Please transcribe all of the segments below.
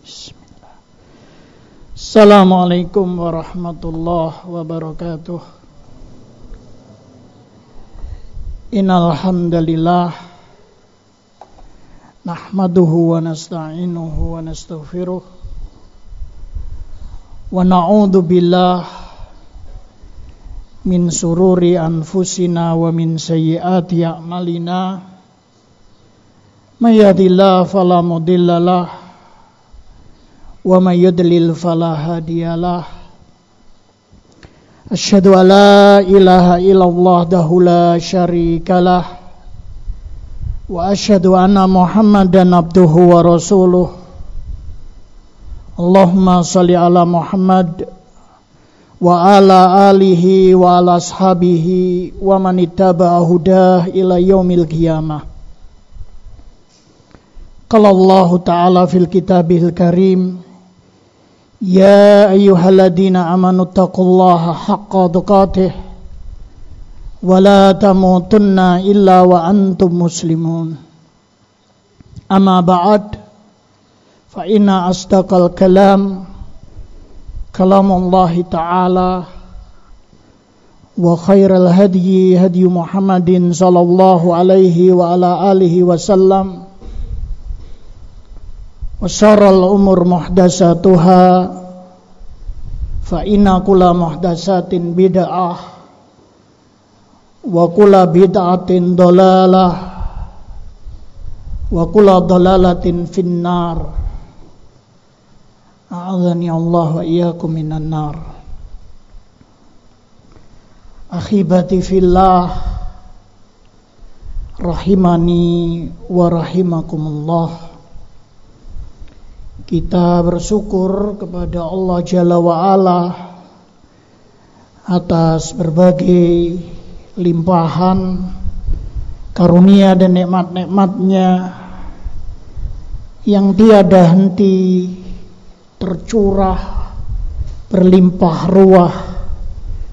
Bismillah. Assalamualaikum warahmatullahi wabarakatuh. Innal hamdalillah nahmaduhu wa nasta'inuhu wa nastaghfiruh wa na'udzu billah min sururi anfusina wa min sayyiati a'malina may yahdihillahu fala mudhillalah wa may yudlil fala hadiyalah. Asyhadu an la ilaha illallah dahu la syarikalah. Wa asyhadu anna Muhammadan abduhu wa rasuluh. Allahumma salli ala Muhammad wa ala alihi wa ala ashabihi wa man ittaba'a hudah ila yaumil qiyamah. Qala Allah Ta'ala fil kitabil karim Ya ayyuhalladzina amanu taqullaha haqqa tuqatih ولا تموتن إلا وأنتم مسلمون أما بعد فإن أصدق الكلام كلام الله تعالى وخير الهدي هدي محمد صلى الله عليه وعلى آله وسلم وشر الأمور محدثاتها fa inna kula muhdatsatin bid'ah wa kula bid'atin dalalah wa kula dalalatin finnar. A'adzani Allah wa iyyakum minan nar. Akhibati fillah. Rahimani wa rahimakumullah kita bersyukur kepada Allah Jalla wa Ala atas berbagai limpahan karunia dan nikmat-nikmatnya yang tiada henti tercurah berlimpah ruah.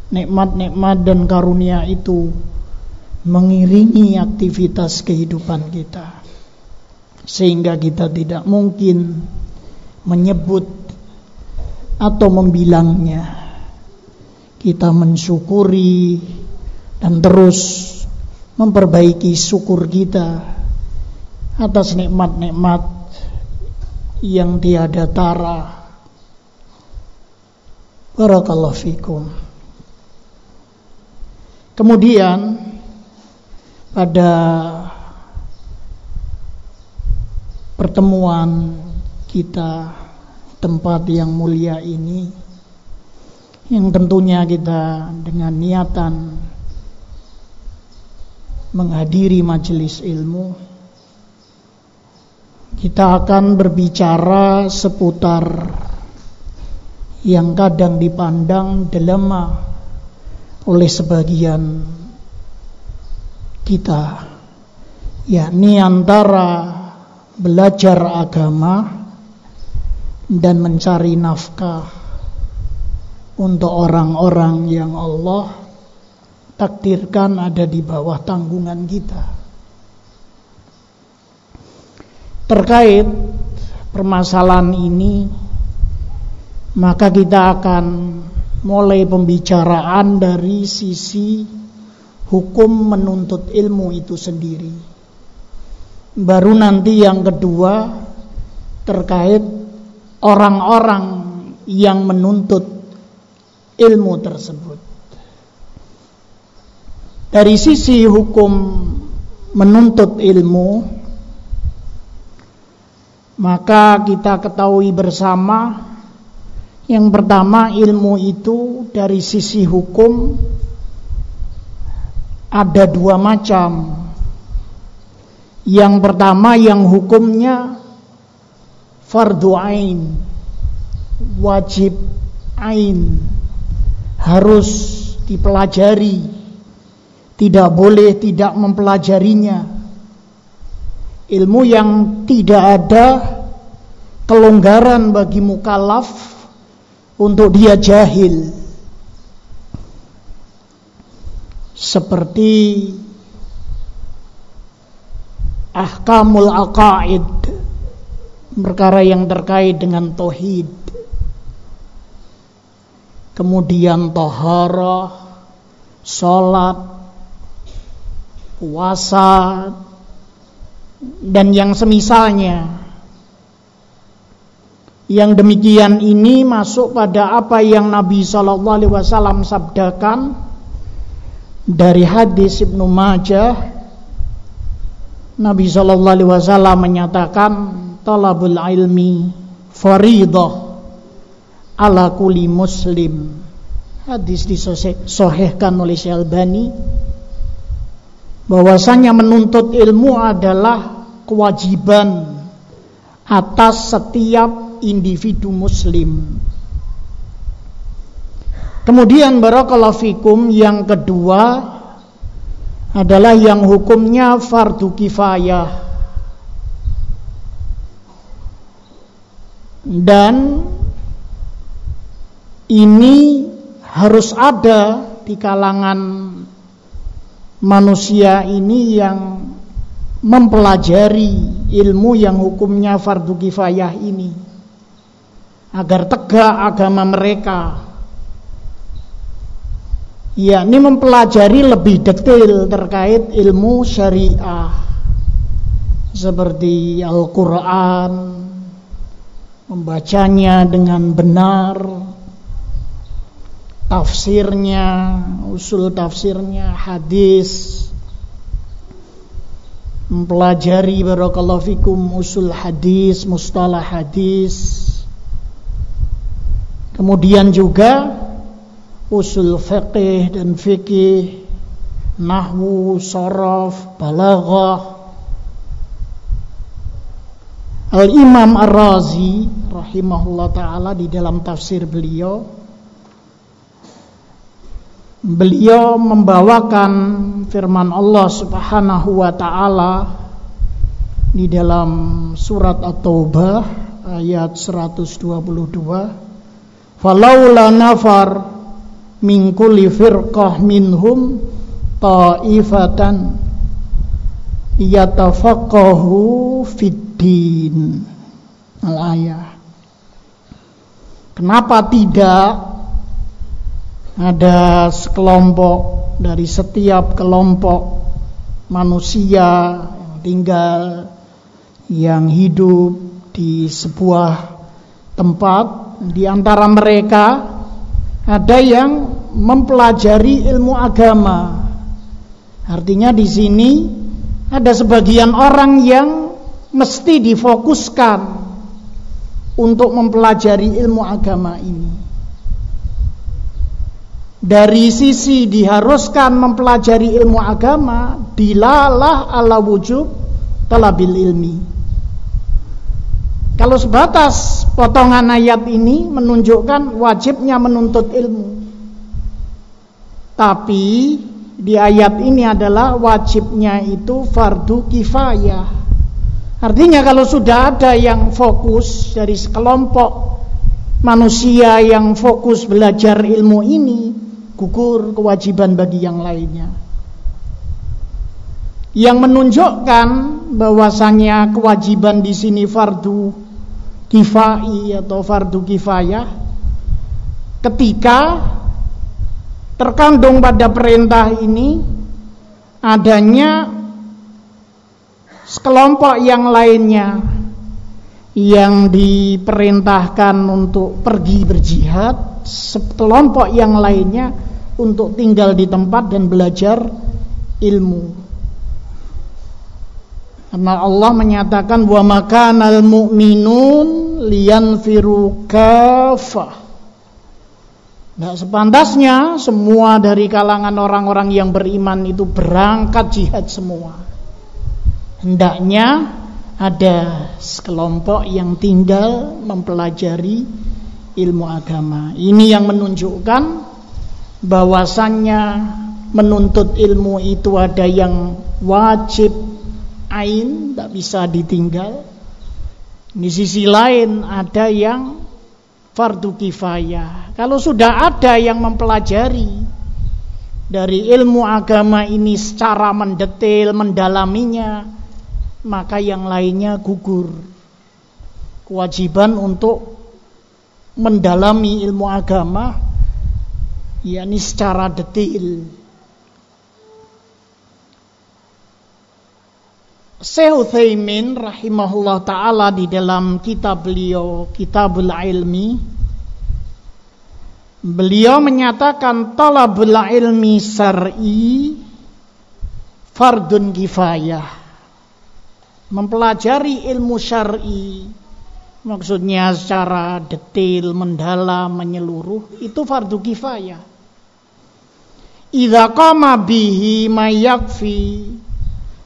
Nikmat-nikmat dan karunia itu mengiringi aktivitas kehidupan kita. Sehingga kita tidak mungkin menyebut atau membilangnya kita mensyukuri dan terus memperbaiki syukur kita atas nikmat-nikmat yang tiada tara. Barakallahu fikum. Kemudian pada pertemuan kita tempat yang mulia ini yang tentunya kita dengan niatan menghadiri majelis ilmu kita akan berbicara seputar yang kadang dipandang dilema oleh sebagian kita yakni antara belajar agama dan mencari nafkah untuk orang-orang yang Allah takdirkan ada di bawah tanggungan kita. Terkait permasalahan ini, maka kita akan mulai pembicaraan dari sisi hukum menuntut ilmu itu sendiri. Baru nanti yang kedua terkait orang-orang yang menuntut ilmu tersebut. Dari sisi hukum menuntut ilmu maka kita ketahui bersama yang pertama ilmu itu dari sisi hukum ada dua macam. Yang pertama yang hukumnya fardu ain, wajib ain, harus dipelajari tidak boleh tidak mempelajarinya. Ilmu yang tidak ada kelonggaran bagi mukallaf untuk dia jahil. Seperti ahkamul aqaid perkara yang terkait dengan tauhid. Kemudian toharoh salat puasa dan yang semisalnya. Yang demikian ini masuk pada apa yang Nabi Shallallahu Alaihi Wasallam sabdakan dari hadis Ibnu Majah. Nabi Shallallahu Alaihi Wasallam menyatakan talabul ilmi faridah ala kuli muslim. Hadis disohehkan oleh Syalbani bahwasanya menuntut ilmu adalah kewajiban atas setiap individu muslim. Kemudian barakallahu fikum yang kedua adalah yang hukumnya fardu kifayah dan ini harus ada di kalangan manusia ini yang mempelajari ilmu yang hukumnya fardu kifayah ini. Agar tegak agama mereka. Ya ini mempelajari lebih detail terkait ilmu syariah. Seperti Al-Quran membacanya dengan benar tafsirnya usul tafsirnya hadis mempelajari barakallahu fikum usul hadis mustalah hadis. Kemudian juga usul fiqih dan fikih nahwu sorof balaghah Al-Imam Ar-Razi rahimahullah taala di dalam tafsir beliau beliau membawakan firman Allah Subhanahu wa taala di dalam surat At-Taubah ayat 122 Falaula nafar min kulli firqah minhum ta'ifatan yatafaqahu fid din al-ayah. Kenapa tidak ada sekelompok dari setiap kelompok manusia yang tinggal yang hidup di sebuah tempat? Di antara mereka ada yang mempelajari ilmu agama. Artinya di sini ada sebagian orang yang mesti difokuskan untuk mempelajari ilmu agama ini. Dari sisi diharuskan mempelajari ilmu agama, dilalah ala wujub talabil ilmi. Kalau sebatas potongan ayat ini menunjukkan wajibnya menuntut ilmu. Tapi di ayat ini adalah wajibnya itu fardu kifayah. Artinya kalau sudah ada yang fokus dari sekelompok manusia yang fokus belajar ilmu ini, gugur kewajiban bagi yang lainnya. Yang menunjukkan bahwasanya kewajiban di sini fardu kifai atau fardu kifayah ketika terkandung pada perintah ini adanya sekelompok yang lainnya yang diperintahkan untuk pergi berjihad, sekelompok yang lainnya untuk tinggal di tempat dan belajar ilmu. Karena Allah menyatakan wa makanal mu'minun liyanfiru kafah. Nah, sepantasnya semua dari kalangan orang-orang yang beriman itu berangkat jihad semua hendaknya ada sekelompok yang tinggal mempelajari ilmu agama. Ini yang menunjukkan bahwasannya menuntut ilmu itu ada yang wajib ain, tak bisa ditinggal. Di sisi lain ada yang fardu kifayah. Kalau sudah ada yang mempelajari dari ilmu agama ini secara mendetail, mendalaminya, maka yang lainnya gugur. kewajiban untuk mendalami ilmu agama yakni secara detail Syekh Utsaimin rahimahullah taala di dalam kitab beliau Kitabul Ilmi beliau menyatakan talabul ilmi syar'i fardun kifayah mempelajari ilmu syar'i. Maksudnya secara detail mendalam menyeluruh itu fardu kifayah. Idza bihi mayakfi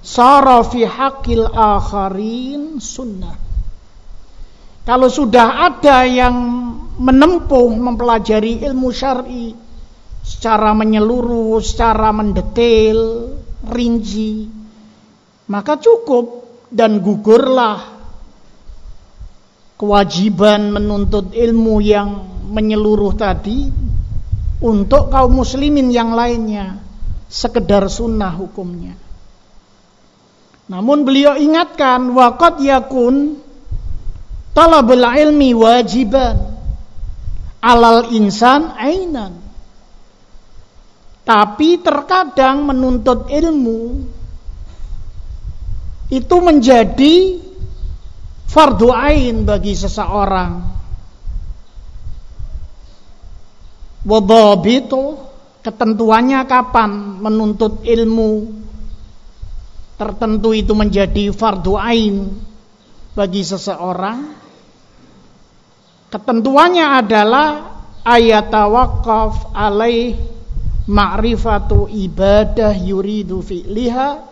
Sara fi hakil akharin sunnah. Kalau sudah ada yang menempuh mempelajari ilmu syar'i secara menyeluruh, secara mendetail, rinci, maka cukup dan gugurlah kewajiban menuntut ilmu yang menyeluruh tadi untuk kaum muslimin yang lainnya sekedar sunnah hukumnya. Namun beliau ingatkan waqad yakun talabul ilmi wajiban alal insan ainan. Tapi terkadang menuntut ilmu itu menjadi fardu ain bagi seseorang. Wadhabitu ketentuannya kapan? Menuntut ilmu. Tertentu itu menjadi fardu ain bagi seseorang. Ketentuannya adalah ayat tawakaf alaih ma'rifatu ibadah yuridu fi'liha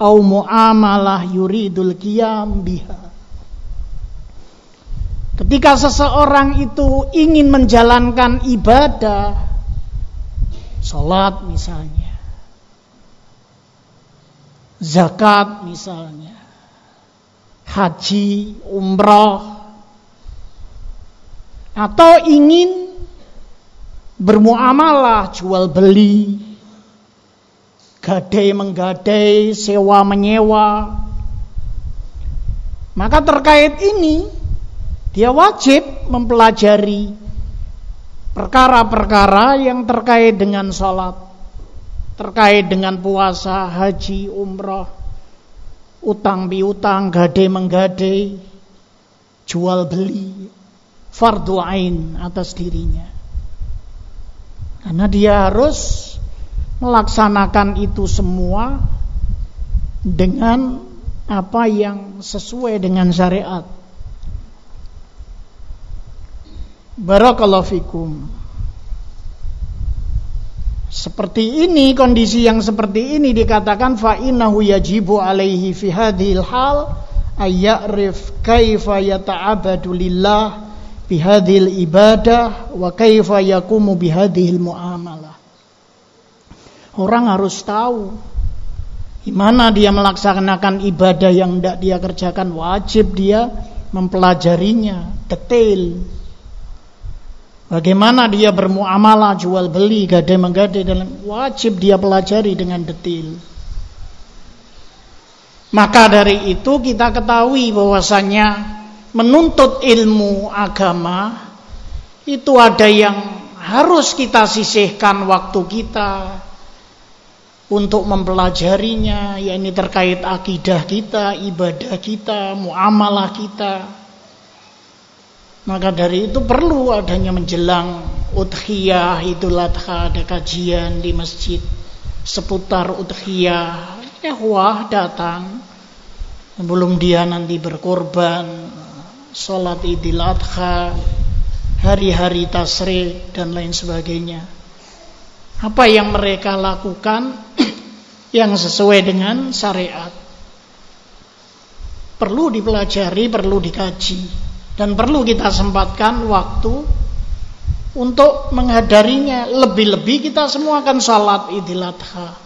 au muamalah yuridul qiyam biha. Ketika seseorang itu ingin menjalankan ibadah Salat misalnya zakat misalnya, haji, umrah, atau ingin bermuamalah jual beli, gadai menggadai, sewa menyewa. Maka terkait ini dia wajib mempelajari perkara-perkara yang terkait dengan sholat terkait dengan puasa, haji, umroh, utang piutang, gade menggade, jual beli, fardu ain atas dirinya. Karena dia harus melaksanakan itu semua dengan apa yang sesuai dengan syariat. Barakallahu fikum. Seperti ini kondisi yang seperti ini dikatakan fa innahu yajibu alaihi fi hadhil hal ayyarif kaifa yata'abadu lillah bi hadhil ibadah wa kaifa yakumu bi hadhil muamalah. Orang harus tahu gimana dia melaksanakan ibadah yang tidak dia kerjakan. Wajib dia mempelajarinya detail. Bagaimana dia bermuamalah jual beli gade menggade dan wajib dia pelajari dengan detail. Maka dari itu kita ketahui bahwasanya menuntut ilmu agama itu ada yang harus kita sisihkan waktu kita untuk mempelajarinya, yakni terkait akidah kita, ibadah kita, muamalah kita. Maka dari itu perlu adanya menjelang udhiyah Idul Adha ada kajian di masjid seputar udhiyah. Ehwah datang sebelum dia nanti berkorban sholat Idul Adha, hari-hari tasrik dan lain sebagainya. Apa yang mereka lakukan yang sesuai dengan syariat? Perlu dipelajari, perlu dikaji dan perlu kita sempatkan waktu untuk menghadarinya. Lebih-lebih kita semua akan salat idul adha.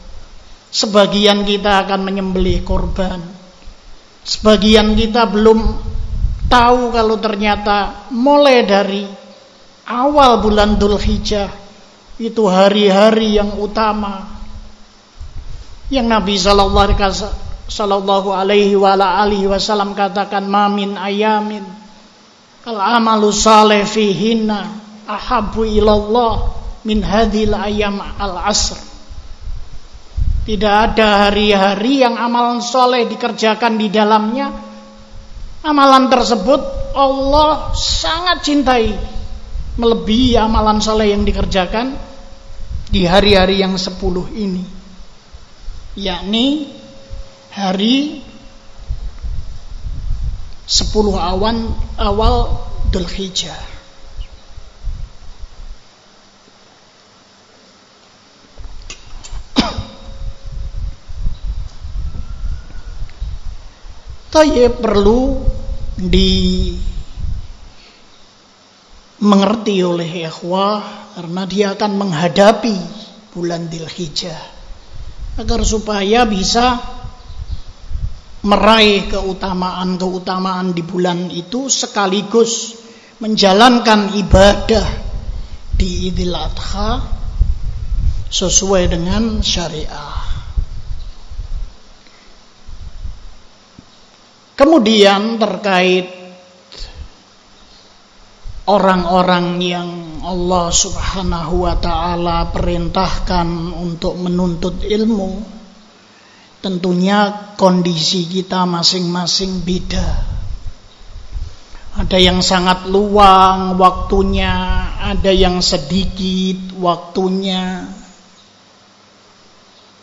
Sebagian kita akan menyembelih korban. Sebagian kita belum tahu kalau ternyata mulai dari awal bulan Dhul Hijjah itu hari-hari yang utama. Yang Nabi Sallallahu Alaihi Wasallam katakan mamin ayamin. Al-amalu saleh fihinna ahabbu ilallah min hadhil ayam al-asr. Tidak ada hari-hari yang amalan soleh dikerjakan di dalamnya. Amalan tersebut Allah sangat cintai. Melebihi amalan soleh yang dikerjakan di hari-hari yang sepuluh ini yakni hari sepuluh awan awal Dzulhijjah. Tapi perlu di mengerti oleh ikhwah karena dia akan menghadapi bulan Dzulhijjah agar supaya bisa meraih keutamaan-keutamaan di bulan itu sekaligus menjalankan ibadah di Idul Adha sesuai dengan syariah. Kemudian terkait orang-orang yang Allah Subhanahu wa taala perintahkan untuk menuntut ilmu tentunya kondisi kita masing-masing beda. Ada yang sangat luang waktunya, ada yang sedikit waktunya.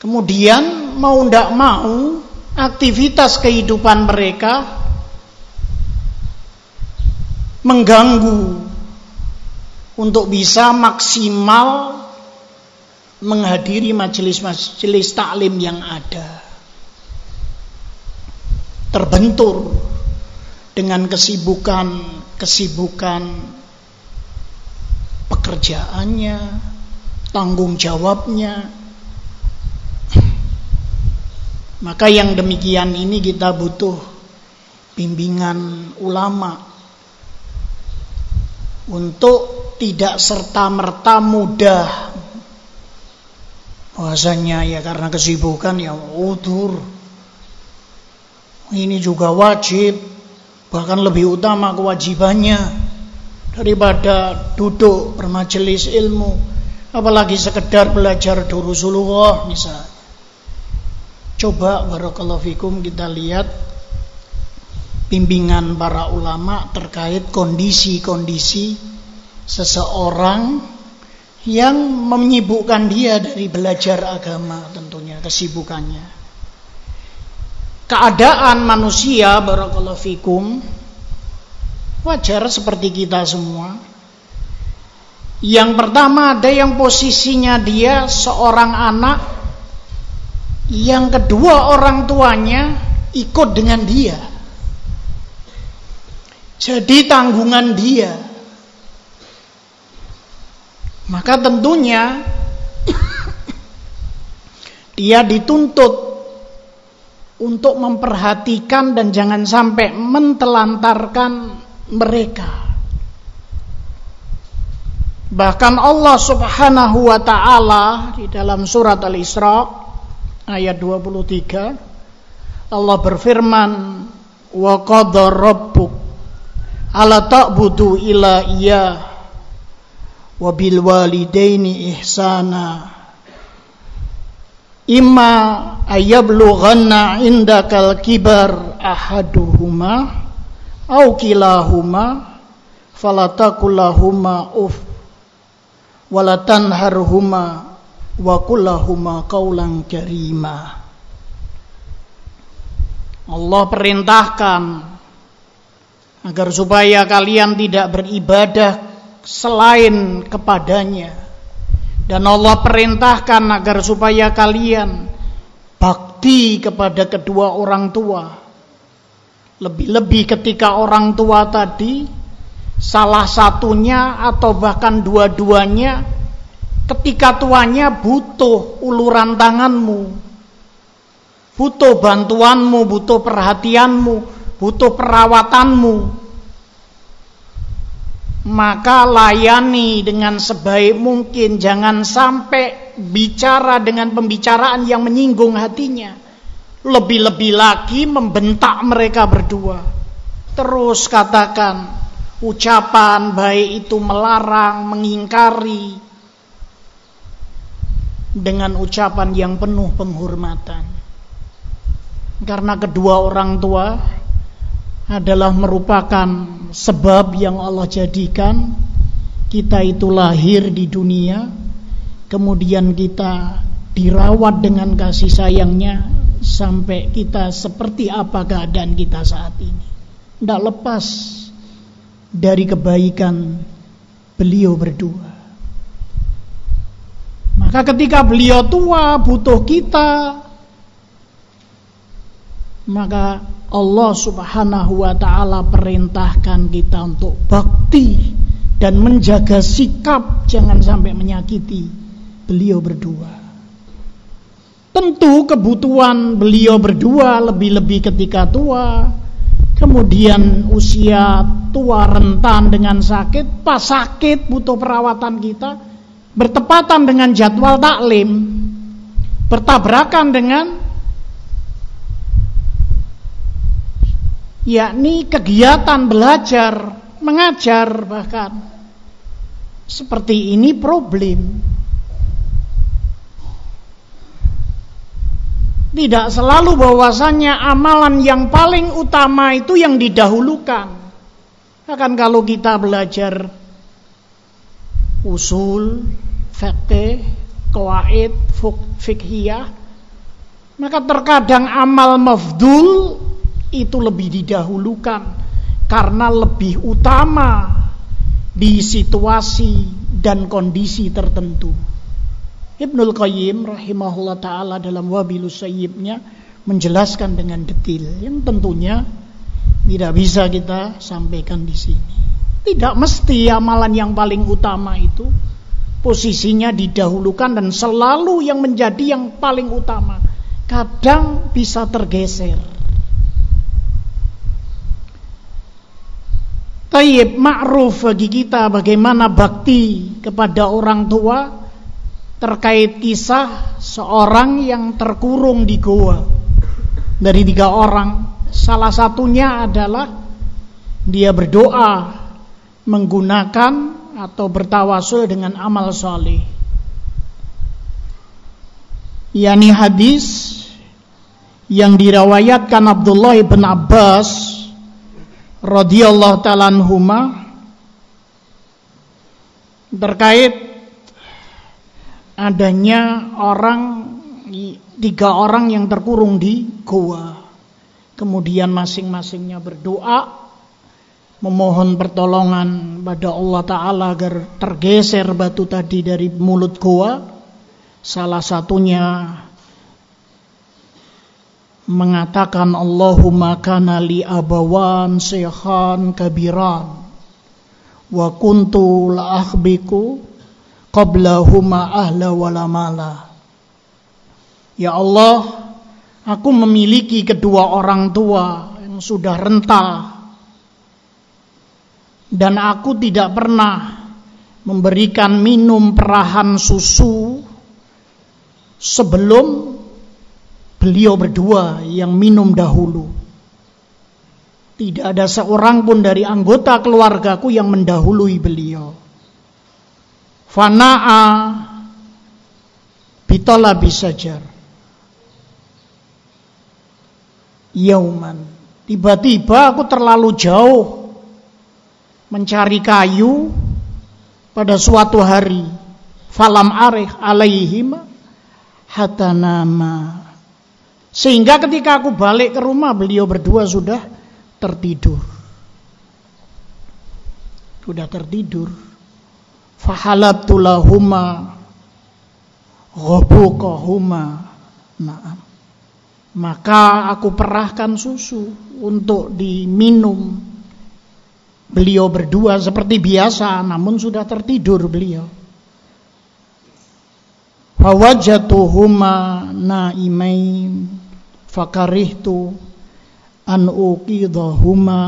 Kemudian mau tidak mau aktivitas kehidupan mereka mengganggu untuk bisa maksimal menghadiri majelis-majelis taklim yang ada terbentur dengan kesibukan-kesibukan pekerjaannya, tanggung jawabnya. Maka yang demikian ini kita butuh bimbingan ulama untuk tidak serta-merta mudah bahasanya ya karena kesibukan ya udur ini juga wajib, bahkan lebih utama kewajibannya daripada duduk bermajelis ilmu, apalagi sekedar belajar durusulullah misalnya. Coba barakallahu fikum kita lihat bimbingan para ulama terkait kondisi-kondisi seseorang yang menyibukkan dia dari belajar agama tentunya kesibukannya. Keadaan manusia barakallahu fikum wajar seperti kita semua. Yang pertama ada yang posisinya dia seorang anak yang kedua orang tuanya ikut dengan dia jadi tanggungan dia maka tentunya dia dituntut untuk memperhatikan dan jangan sampai mentelantarkan mereka. Bahkan Allah Subhanahu wa taala di dalam surat Al-Isra ayat 23 Allah berfirman wa qadara rabbuk ala ta'budu illa iya. Wa bil walidaini ihsana. Imma ayablughanna indakal kibar ahaduhuma au kilahuma falatakullahuma uf walatanharhuma wa kullahuma qaulan karima. Allah perintahkan agar supaya kalian tidak beribadah selain kepadanya dan Allah perintahkan agar supaya kalian bakti kepada kedua orang tua. Lebih-lebih ketika orang tua tadi salah satunya atau bahkan dua-duanya ketika tuanya butuh uluran tanganmu. Butuh bantuanmu, butuh perhatianmu, butuh perawatanmu maka layani dengan sebaik mungkin. Jangan sampai bicara dengan pembicaraan yang menyinggung hatinya. Lebih-lebih lagi membentak mereka berdua. Terus katakan ucapan baik itu melarang, mengingkari dengan ucapan yang penuh penghormatan. Karena kedua orang tua adalah merupakan sebab yang Allah jadikan kita itu lahir di dunia, kemudian kita dirawat dengan kasih sayangnya sampai kita seperti apa keadaan kita saat ini. Tidak lepas dari kebaikan beliau berdua. Maka ketika beliau tua butuh kita, maka Allah Subhanahu wa taala perintahkan kita untuk bakti dan menjaga sikap jangan sampai menyakiti beliau berdua. Tentu kebutuhan beliau berdua lebih-lebih ketika tua, kemudian usia tua rentan dengan sakit, pas sakit butuh perawatan kita, bertepatan dengan jadwal taklim, bertabrakan dengan yakni kegiatan belajar, mengajar bahkan. Seperti ini problem. Tidak selalu bahwasanya amalan yang paling utama itu yang didahulukan. Akan kalau kita belajar usul, fikih, qawaid, fikhiyah, maka terkadang amal mafdul itu lebih didahulukan karena lebih utama di situasi dan kondisi tertentu. Ibnul Qayyim rahimahullah taala dalam Wabilus Sayyibnya menjelaskan dengan detail yang tentunya tidak bisa kita sampaikan di sini. Tidak mesti amalan yang paling utama itu posisinya didahulukan dan selalu yang menjadi yang paling utama. Kadang bisa tergeser. Tayyib ma'ruf bagi kita bagaimana bakti kepada orang tua terkait kisah seorang yang terkurung di goa dari tiga orang. Salah satunya adalah dia berdoa menggunakan atau bertawasul dengan amal soleh. Yani hadis yang dirawayatkan Abdullah bin Abbas radhiyallahu taala anhuma terkait adanya orang tiga orang yang terkurung di goa. Kemudian masing-masingnya berdoa memohon pertolongan pada Allah Ta'ala agar tergeser batu tadi dari mulut goa salah satunya mengatakan Allahumma kana li abawan sehan kabiran. Wa kuntu la akhbiku qablahuma ahla walamala Ya Allah aku memiliki kedua orang tua yang sudah renta dan aku tidak pernah memberikan minum perahan susu sebelum beliau berdua yang minum dahulu. Tidak ada seorang pun dari anggota keluargaku yang mendahului beliau. Fana'a bitola bisajar. Yauman. Tiba-tiba aku terlalu jauh mencari kayu pada suatu hari falam arih alaihim hatta nama sehingga ketika aku balik ke rumah beliau berdua sudah tertidur. Sudah tertidur. Fahalabtu lahuma ghabuqahuma maka aku perahkan susu untuk diminum. Beliau berdua seperti biasa namun sudah tertidur beliau. Fawajatuhuma naimain fakarihtu an uqidahuma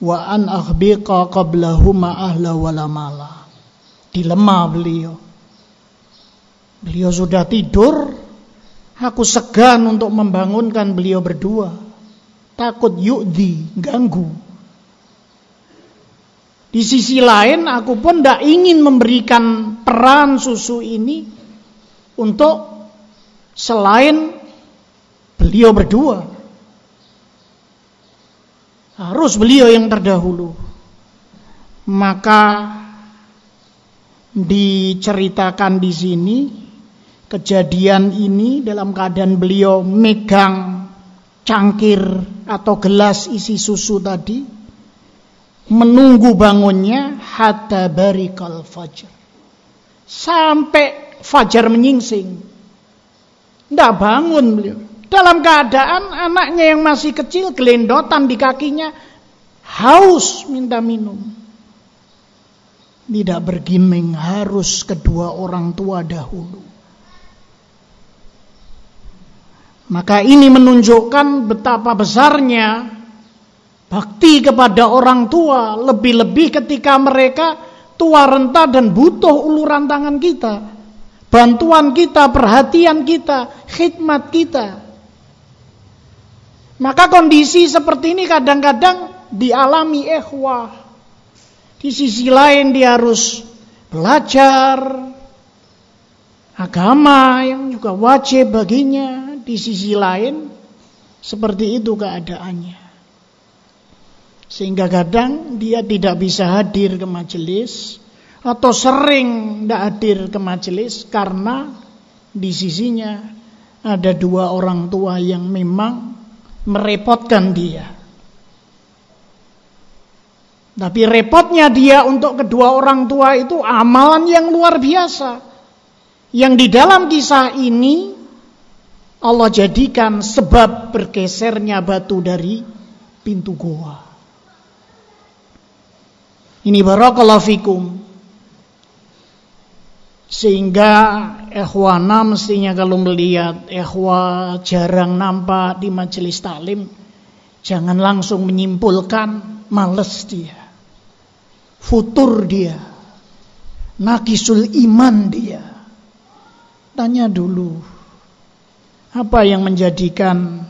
wa an akhbiqa qablahuma ahla wala mala. Dilema beliau. Beliau sudah tidur, aku segan untuk membangunkan beliau berdua. Takut yukdi, ganggu. Di sisi lain aku pun tidak ingin memberikan peran susu ini untuk selain beliau berdua. Harus beliau yang terdahulu. Maka diceritakan di sini kejadian ini dalam keadaan beliau megang cangkir atau gelas isi susu tadi menunggu bangunnya hatta barikal fajar sampai fajar menyingsing tidak bangun beliau dalam keadaan anaknya yang masih kecil gelendotan di kakinya haus minta minum tidak bergiming harus kedua orang tua dahulu. Maka ini menunjukkan betapa besarnya bakti kepada orang tua, lebih-lebih ketika mereka tua renta dan butuh uluran tangan kita, bantuan kita, perhatian kita, khidmat kita. Maka kondisi seperti ini kadang-kadang dialami ikhwah di sisi lain dia harus belajar agama yang juga wajib baginya. Di sisi lain seperti itu keadaannya. Sehingga kadang dia tidak bisa hadir ke majelis atau sering tidak hadir ke majelis karena di sisinya ada dua orang tua yang memang merepotkan dia. Tapi repotnya dia untuk kedua orang tua itu amalan yang luar biasa. Yang di dalam kisah ini Allah jadikan sebab bergesernya batu dari pintu goa. Ini barakallahu fikum. Sehingga ikhwana mestinya kalau melihat ikhwa jarang nampak di majelis taklim, jangan langsung menyimpulkan males dia futur dia, nakisul iman dia. Tanya dulu, apa yang menjadikan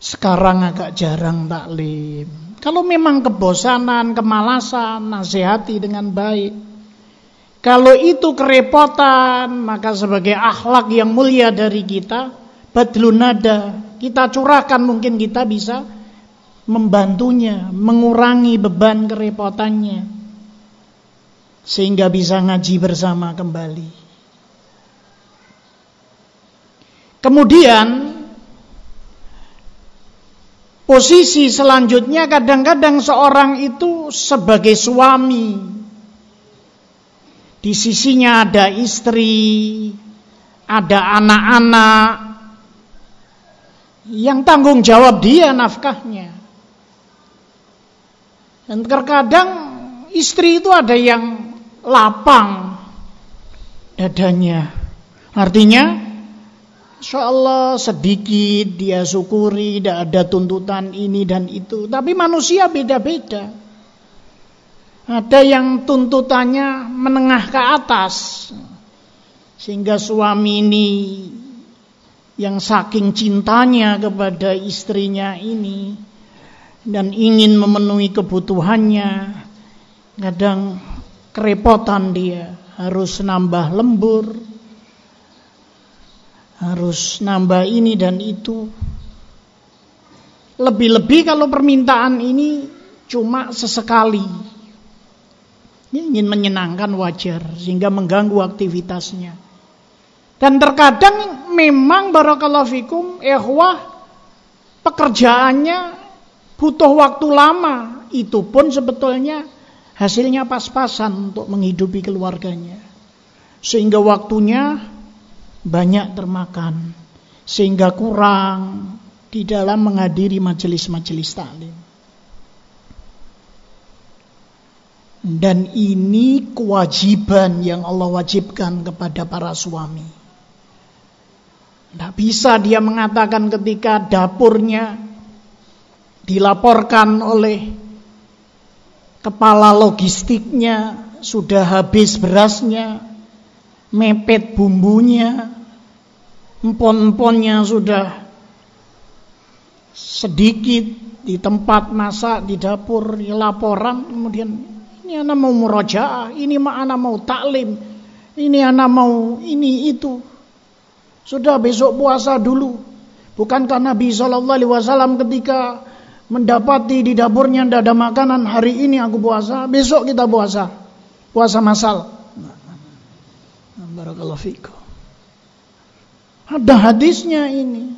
sekarang agak jarang taklim? Kalau memang kebosanan, kemalasan, nasihati dengan baik. Kalau itu kerepotan, maka sebagai akhlak yang mulia dari kita, badlun nada, kita curahkan mungkin kita bisa membantunya, mengurangi beban kerepotannya sehingga bisa ngaji bersama kembali. Kemudian posisi selanjutnya kadang-kadang seorang itu sebagai suami di sisinya ada istri, ada anak-anak yang tanggung jawab dia nafkahnya. Dan terkadang istri itu ada yang lapang dadanya. Artinya, insya Allah sedikit dia syukuri, tidak ada tuntutan ini dan itu. Tapi manusia beda-beda. Ada yang tuntutannya menengah ke atas. Sehingga suami ini yang saking cintanya kepada istrinya ini dan ingin memenuhi kebutuhannya kadang kerepotan dia harus nambah lembur harus nambah ini dan itu lebih-lebih kalau permintaan ini cuma sesekali ingin menyenangkan wajar sehingga mengganggu aktivitasnya dan terkadang memang barakallahu fikum ikhwah pekerjaannya butuh waktu lama itu pun sebetulnya Hasilnya pas-pasan untuk menghidupi keluarganya. Sehingga waktunya banyak termakan. Sehingga kurang di dalam menghadiri majelis-majelis taklim. Dan ini kewajiban yang Allah wajibkan kepada para suami. Tidak bisa dia mengatakan ketika dapurnya dilaporkan oleh kepala logistiknya sudah habis berasnya, mepet bumbunya, empon-emponnya sudah sedikit di tempat masak di dapur di laporan kemudian Ini anak mau murajaah, ini mah anak mau taklim, ini anak mau ini itu. Sudah besok puasa dulu. Bukankah Nabi Shallallahu Alaihi Wasallam ketika mendapati di dapurnya tidak ada makanan hari ini aku puasa, besok kita puasa, puasa masal. Barakallahu fikum. Ada hadisnya ini.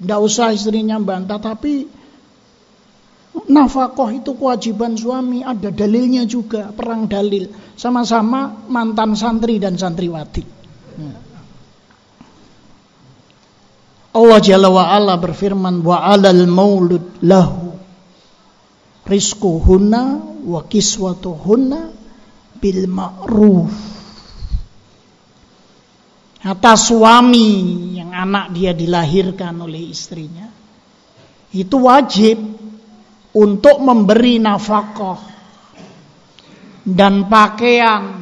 Tidak usah istrinya bantah, tapi Nafkah itu kewajiban suami, ada dalilnya juga, perang dalil. Sama-sama mantan santri dan santriwati. Allah Jalla wa ala berfirman wa alal maulud lahu rizquhunna wa kiswatuhunna bil ma'ruf. Atas suami yang anak dia dilahirkan oleh istrinya itu wajib untuk memberi nafkah dan pakaian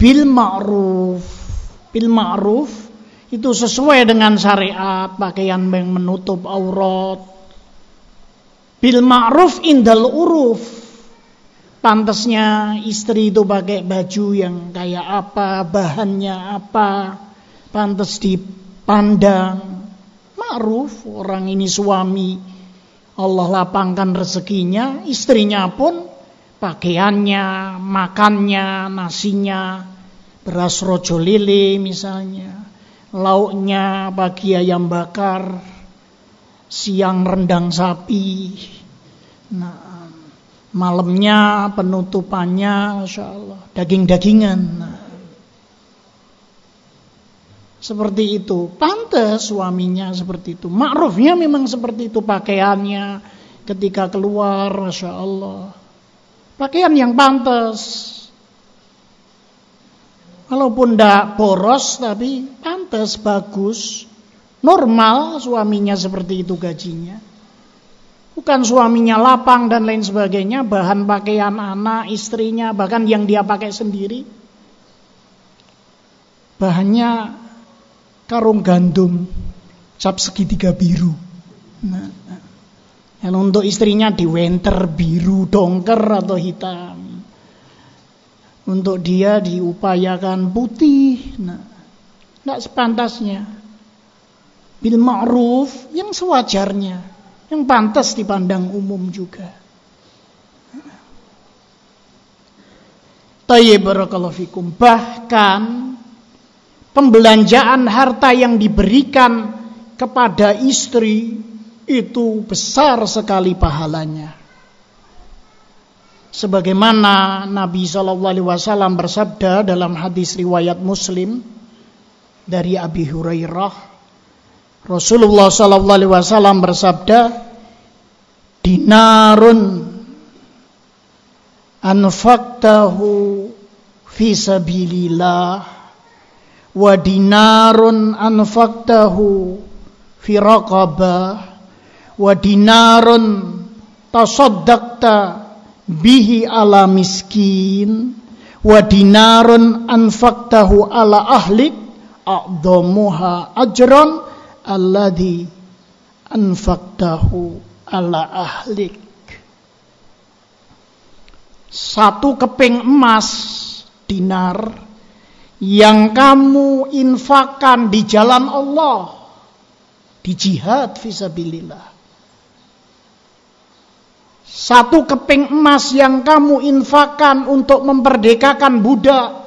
bil ma'ruf. Bil ma'ruf itu sesuai dengan syariat pakaian yang menutup aurat. Bil ma'ruf indal uruf. Pantasnya istri itu pakai baju yang kayak apa bahannya apa pantas dipandang. Ma'ruf orang ini suami Allah lapangkan rezekinya, istrinya pun pakaiannya, makannya, nasinya, beras rojo lele misalnya, lauknya bagi ayam bakar, siang rendang sapi, nah, malamnya penutupannya, Allah, daging-dagingan. Nah, seperti itu. Pantas suaminya seperti itu. Ma'rufnya memang seperti itu pakaiannya ketika keluar, masya Allah. Pakaian yang pantas. Walaupun tidak boros tapi pantas, bagus. Normal suaminya seperti itu gajinya. Bukan suaminya lapang dan lain sebagainya, bahan pakaian anak, istrinya, bahkan yang dia pakai sendiri. Bahannya karung gandum cap segitiga biru. Nah, yang untuk istrinya di wenter biru dongker atau hitam. Untuk dia diupayakan putih. Nah, tidak sepantasnya. Bil ma'ruf yang sewajarnya, yang pantas dipandang umum juga. Tayyib barakallahu fikum. Bahkan pembelanjaan harta yang diberikan kepada istri itu besar sekali pahalanya. Sebagaimana Nabi Shallallahu Alaihi Wasallam bersabda dalam hadis riwayat Muslim dari Abi Hurairah, Rasulullah Shallallahu Alaihi Wasallam bersabda, dinarun anfaktahu fi sabilillah wa dinarun anfaqtahu fi raqabah wa dinarun tasaddaqta bihi ala miskin wa dinarun anfaqtahu ala ahlik a'dhamuha ajran alladhi anfaqtahu ala ahlik satu keping emas dinar yang kamu infakkan di jalan Allah di jihad visabilillah satu keping emas yang kamu infakkan untuk memperdekakan budak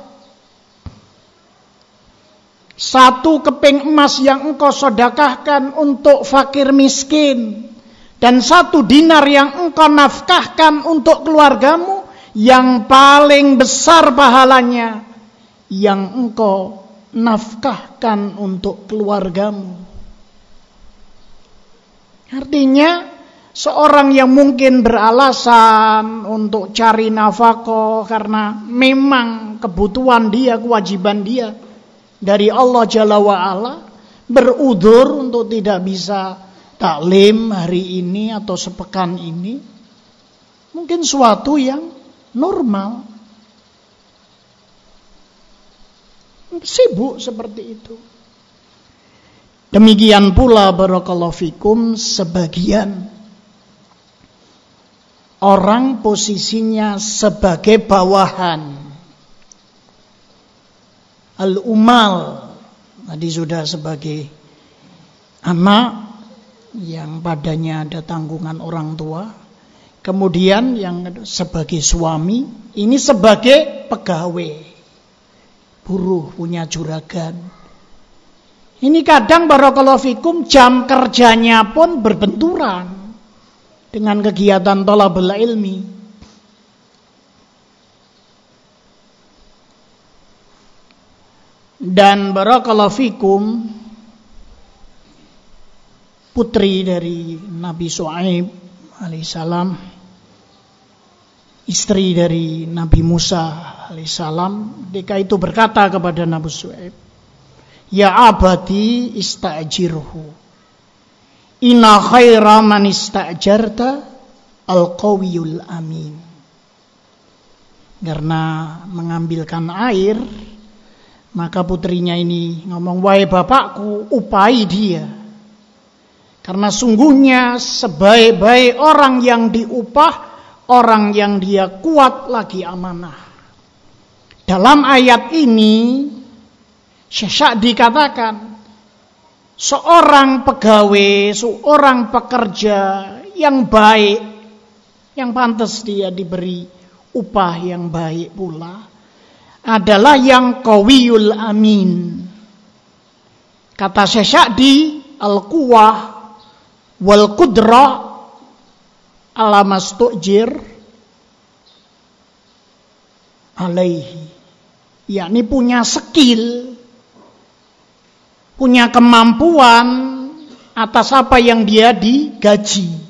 satu keping emas yang engkau sodakahkan untuk fakir miskin. Dan satu dinar yang engkau nafkahkan untuk keluargamu yang paling besar pahalanya yang engkau nafkahkan untuk keluargamu. Artinya seorang yang mungkin beralasan untuk cari nafkah karena memang kebutuhan dia, kewajiban dia dari Allah Jalla wa'ala berudur untuk tidak bisa taklim hari ini atau sepekan ini mungkin suatu yang normal sibuk seperti itu. Demikian pula barakallahu fikum sebagian orang posisinya sebagai bawahan. Al-umal tadi sudah sebagai anak yang padanya ada tanggungan orang tua. Kemudian yang sebagai suami, ini sebagai pegawai. Buruh punya juragan. Ini kadang barakallahu fikum jam kerjanya pun berbenturan dengan kegiatan tolabul ilmi. Dan barakallahu fikum putri dari Nabi Su'aib alaihissalam istri dari Nabi Musa alaihissalam ketika itu berkata kepada Nabi Su'aib Ya abadi istajirhu Inna khaira man istajarta al-qawiyul amin. Karena mengambilkan air Maka putrinya ini ngomong Wahai bapakku upai dia. Karena sungguhnya sebaik-baik orang yang diupah, orang yang dia kuat lagi amanah. Dalam ayat ini, Syekh dikatakan, seorang pegawai, seorang pekerja yang baik, yang pantas dia diberi upah yang baik pula, adalah yang kawiyul amin. Kata Syekh di Al-Quwah wal kudra ala mastujir alaihi. Yakni punya skill punya kemampuan atas apa yang dia digaji.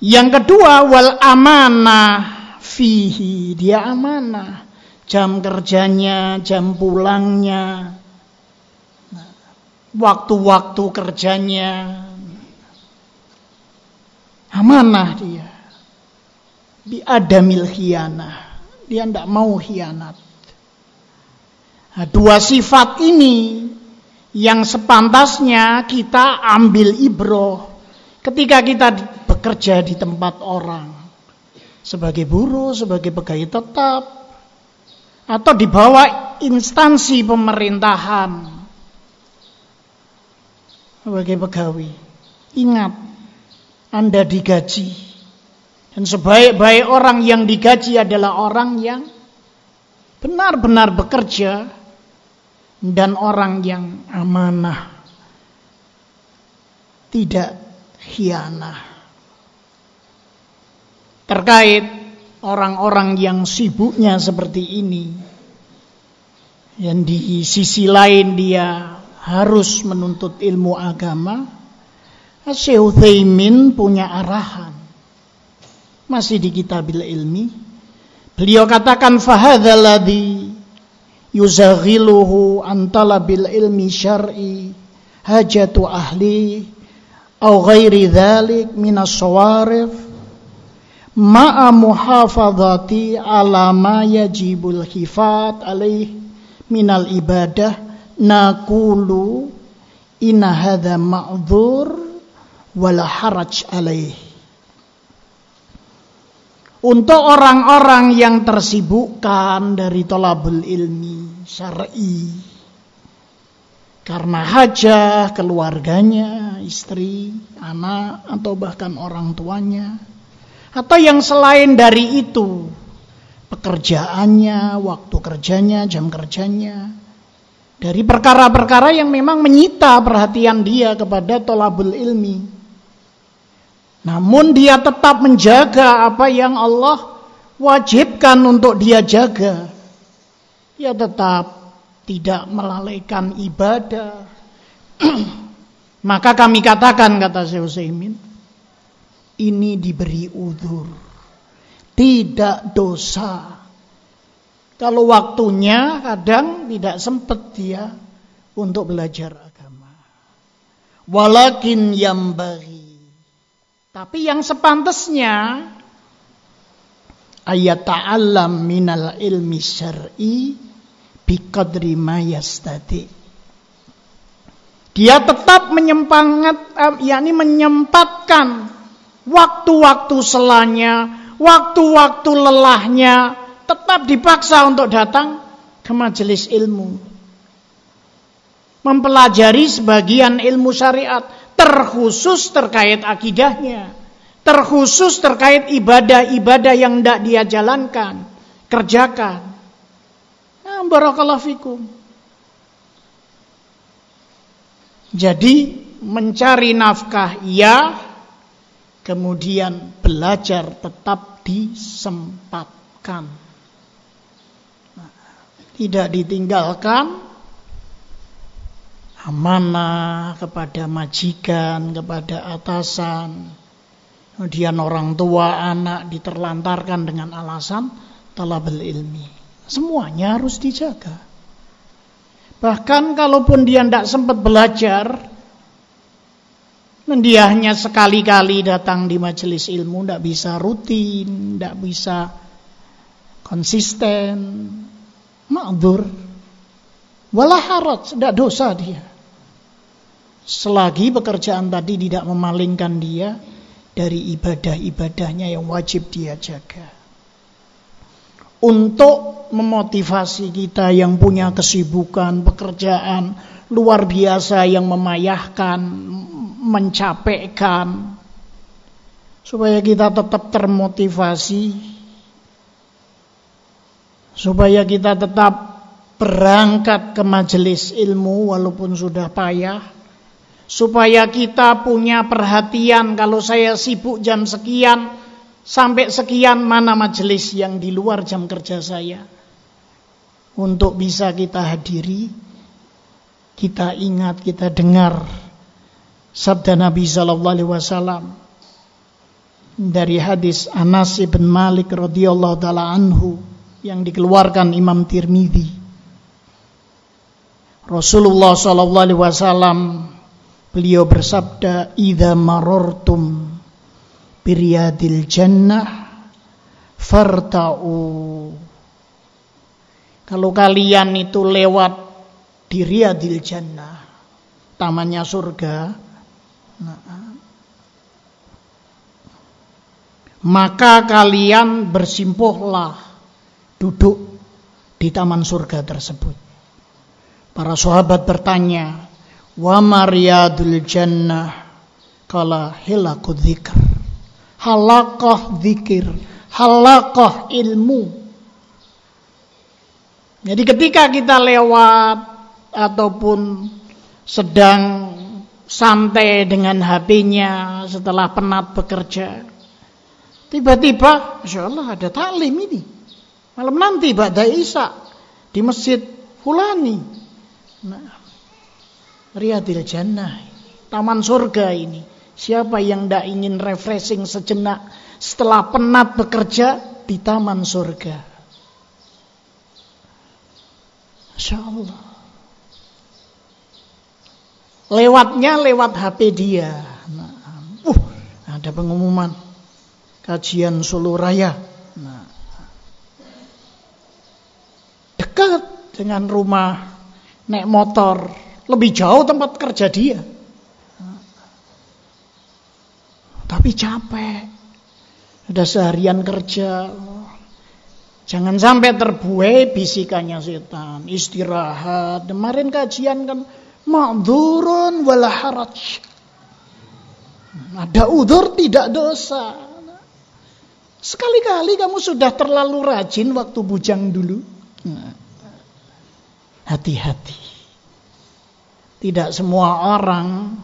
Yang kedua wal amanah fihi. Dia amanah. Jam kerjanya jam pulangnya waktu-waktu kerjanya. Amanah dia biadamil khianah dia tidak mau khianat nah, dua sifat ini yang sepantasnya kita ambil ibroh ketika kita bekerja di tempat orang sebagai buruh, sebagai pegawai tetap atau di bawah instansi pemerintahan sebagai pegawai. Ingat, Anda digaji. Dan sebaik-baik orang yang digaji adalah orang yang benar-benar bekerja dan orang yang amanah. Tidak khianah. Terkait orang-orang yang sibuknya seperti ini. Yang di sisi lain dia harus menuntut ilmu agama, Syekh punya arahan. Masih di kitabil ilmi. Beliau katakan fahadhalladhi yuzaghiluhu antalabil ilmi syar'i hajatu ahli au ghairi dhalik minas sawarif ma'a muhafadhati ala ma yajibul hifat alaih minal ibadah naqulu inna hadha ma'dzur wala haraj alaih untuk orang-orang yang tersibukkan dari tolabul ilmi syar'i. Karena hajah keluarganya, istri, anak atau bahkan orang tuanya. Atau yang selain dari itu pekerjaannya, waktu kerjanya, jam kerjanya. Dari perkara-perkara yang memang menyita perhatian dia kepada tolabul ilmi. Namun dia tetap menjaga apa yang Allah wajibkan untuk dia jaga. Dia tetap tidak melalaikan ibadah. Maka kami katakan kata Syekh Utsaimin, ini diberi udur. Tidak dosa kalau waktunya kadang tidak sempat dia untuk belajar agama. Walakin yang bagi. Tapi yang sepantasnya ayat ta'allam minal ilmi syar'i biqadri ma yastati. Dia tetap menyemangat yakni menyempatkan waktu-waktu selanya, waktu-waktu lelahnya, tetap dipaksa untuk datang ke majelis ilmu. Mempelajari sebagian ilmu syariat, terkhusus terkait akidahnya, terkhusus terkait ibadah-ibadah yang tidak dia jalankan, kerjakan. Nah, barakallahu fikum. Jadi mencari nafkah ya, kemudian belajar tetap disempatkan. Nah, tidak ditinggalkan amanah kepada majikan, kepada atasan. Kemudian orang tua, anak diterlantarkan dengan alasan talabul ilmi. Semuanya harus dijaga. Bahkan kalaupun dia tidak sempat belajar, dia hanya sekali-kali datang di majelis ilmu, tidak bisa rutin, tidak bisa konsisten, makdur. Walah haraj, tidak dosa dia. Selagi pekerjaan tadi tidak memalingkan dia dari ibadah-ibadahnya yang wajib dia jaga. Untuk memotivasi kita yang punya kesibukan, pekerjaan luar biasa yang memayahkan, mencapekkan, supaya kita tetap termotivasi, supaya kita tetap berangkat ke majelis ilmu walaupun sudah payah, supaya kita punya perhatian kalau saya sibuk jam sekian sampai sekian mana majelis yang di luar jam kerja saya. Untuk bisa kita hadiri kita ingat kita dengar sabda Nabi sallallahu alaihi wasallam dari hadis Anas bin Malik radhiyallahu taala anhu yang dikeluarkan Imam Tirmidzi. Rasulullah sallallahu alaihi wasallam Beliau bersabda, "Idza marartum biryadil jannah farta'u." Kalau kalian itu lewat di riyadil jannah, tamannya surga, nah, maka kalian bersimpuhlah duduk di taman surga tersebut. Para sahabat bertanya, wa maryadul jannah kala hilakul dzikr halaqah dzikir halaqah ilmu. Jadi ketika kita lewat ataupun sedang santai dengan HP-nya setelah penat bekerja tiba-tiba Masya Allah ada taklim ini. Malam nanti Ba'da Isa di masjid Fulani. Nah, Riyadil Jannah. Taman surga ini. Siapa yang tidak ingin refreshing sejenak setelah penat bekerja di taman surga. Masya Allah. Lewatnya lewat HP dia. Nah, uh, ada pengumuman kajian Solo Raya. Nah, dekat dengan rumah naik motor lebih jauh tempat kerja dia. Tapi capek. Udah seharian kerja. Jangan sampai terbuai bisikannya setan. Istirahat. Kemarin kajian kan ma'dzurun wala haraj. Ada udur tidak dosa. Sekali-kali kamu sudah terlalu rajin waktu bujang dulu. Hati-hati. Tidak semua orang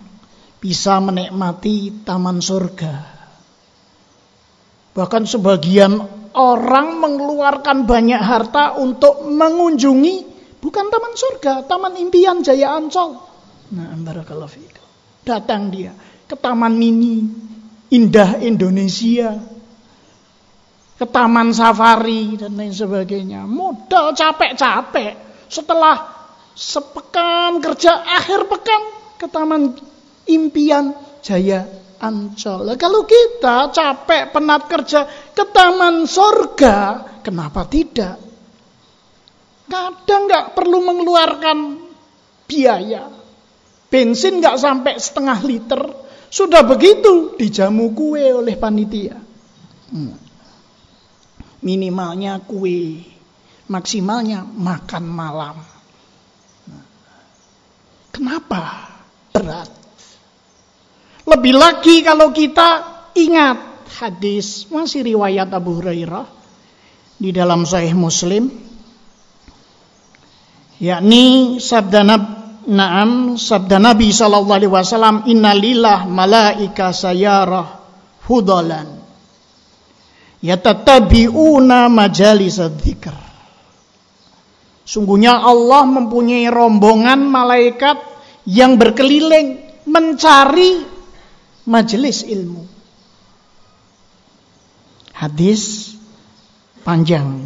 bisa menikmati taman surga. Bahkan sebagian orang mengeluarkan banyak harta untuk mengunjungi bukan taman surga, taman impian Jaya Ancol. Nah, barakallahu fiikum. Datang dia ke taman mini indah Indonesia, ke taman safari dan lain sebagainya. Modal capek-capek. Setelah sepekan kerja akhir pekan ke taman impian Jaya Ancol. Kalau kita capek penat kerja ke taman sorga, kenapa tidak? Kadang nggak perlu mengeluarkan biaya. Bensin nggak sampai setengah liter, Sudah begitu dijamu kue oleh panitia. Hmm. Minimalnya kue, maksimalnya makan malam. Kenapa berat? Lebih lagi kalau kita ingat hadis masih riwayat Abu Hurairah di dalam Sahih Muslim yakni sabda Naam sabda Nabi sallallahu alaihi wasallam innalillah malaika sayarah hudalan yatatabiuna majalis dzikr Sungguhnya Allah mempunyai rombongan malaikat yang berkeliling mencari majelis ilmu. Hadis panjang.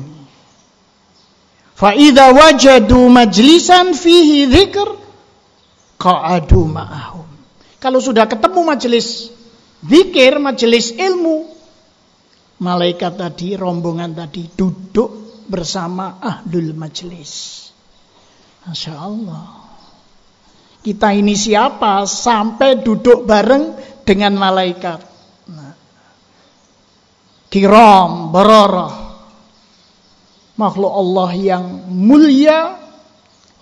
Fa'idha wajadu majlisan fihi dzikr qa'adu ma'ahum. Kalau sudah ketemu majelis zikir, majelis ilmu, malaikat tadi, rombongan tadi duduk bersama ahlul majelis. Masya Allah. Kita ini siapa sampai duduk bareng dengan malaikat. Nah. Kiram, bararah. Makhluk Allah yang mulia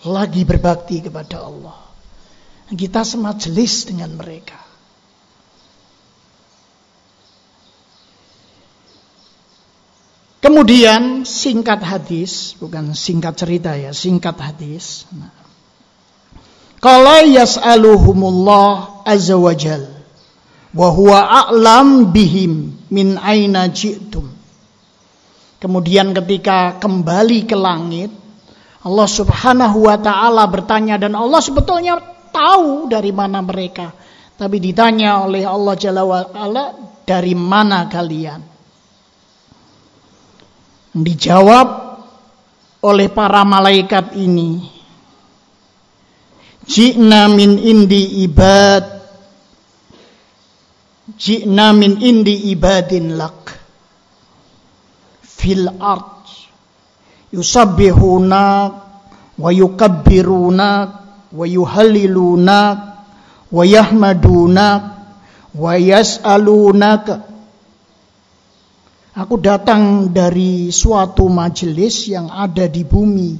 lagi berbakti kepada Allah. Kita semajelis dengan mereka. Kemudian singkat hadis, bukan singkat cerita ya, singkat hadis. Nah. Qala yas'aluhumullah azza wajal wa huwa a'lam bihim min aina ji'tum. Kemudian ketika kembali ke langit, Allah Subhanahu wa taala bertanya dan Allah sebetulnya tahu dari mana mereka. Tapi ditanya oleh Allah Jalla wa'ala, dari mana kalian? Dijawab oleh para malaikat ini. Ji'na min indi ibad. Ji'na min indi ibadin lak. Fil ard. Yusabbihuna wa yukabbirunak wa yuhallilunak wa yahmadunak wa yas'alunaka Aku datang dari suatu majelis yang ada di bumi,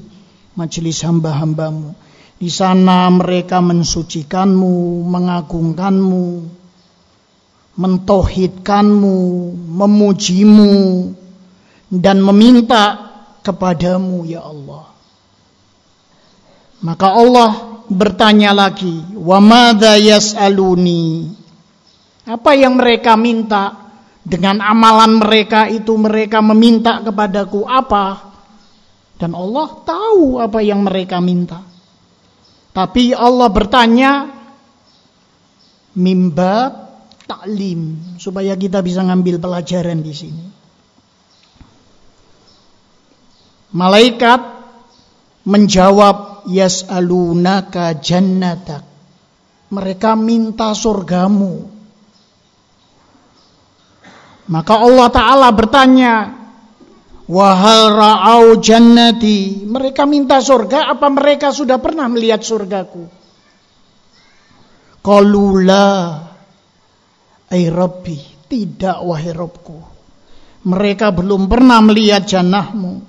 majelis hamba-hambamu. Di sana mereka mensucikanmu, mengagungkanmu, mentohidkanmu, memujimu, dan meminta kepadamu ya Allah. Maka Allah bertanya lagi, "Wa madza yas'aluni?" Apa yang mereka minta? Dengan amalan mereka itu mereka meminta kepadaku apa? Dan Allah tahu apa yang mereka minta. Tapi Allah bertanya mimba taklim supaya kita bisa ngambil pelajaran di sini. Malaikat menjawab yas'alunaka jannatak. Mereka minta surgamu. Maka Allah Ta'ala bertanya, Wahal ra'au jannati. Mereka minta surga, apa mereka sudah pernah melihat surgaku? Qalula. Ay Rabbi. Tidak wahai Rabbku. Mereka belum pernah melihat jannahmu.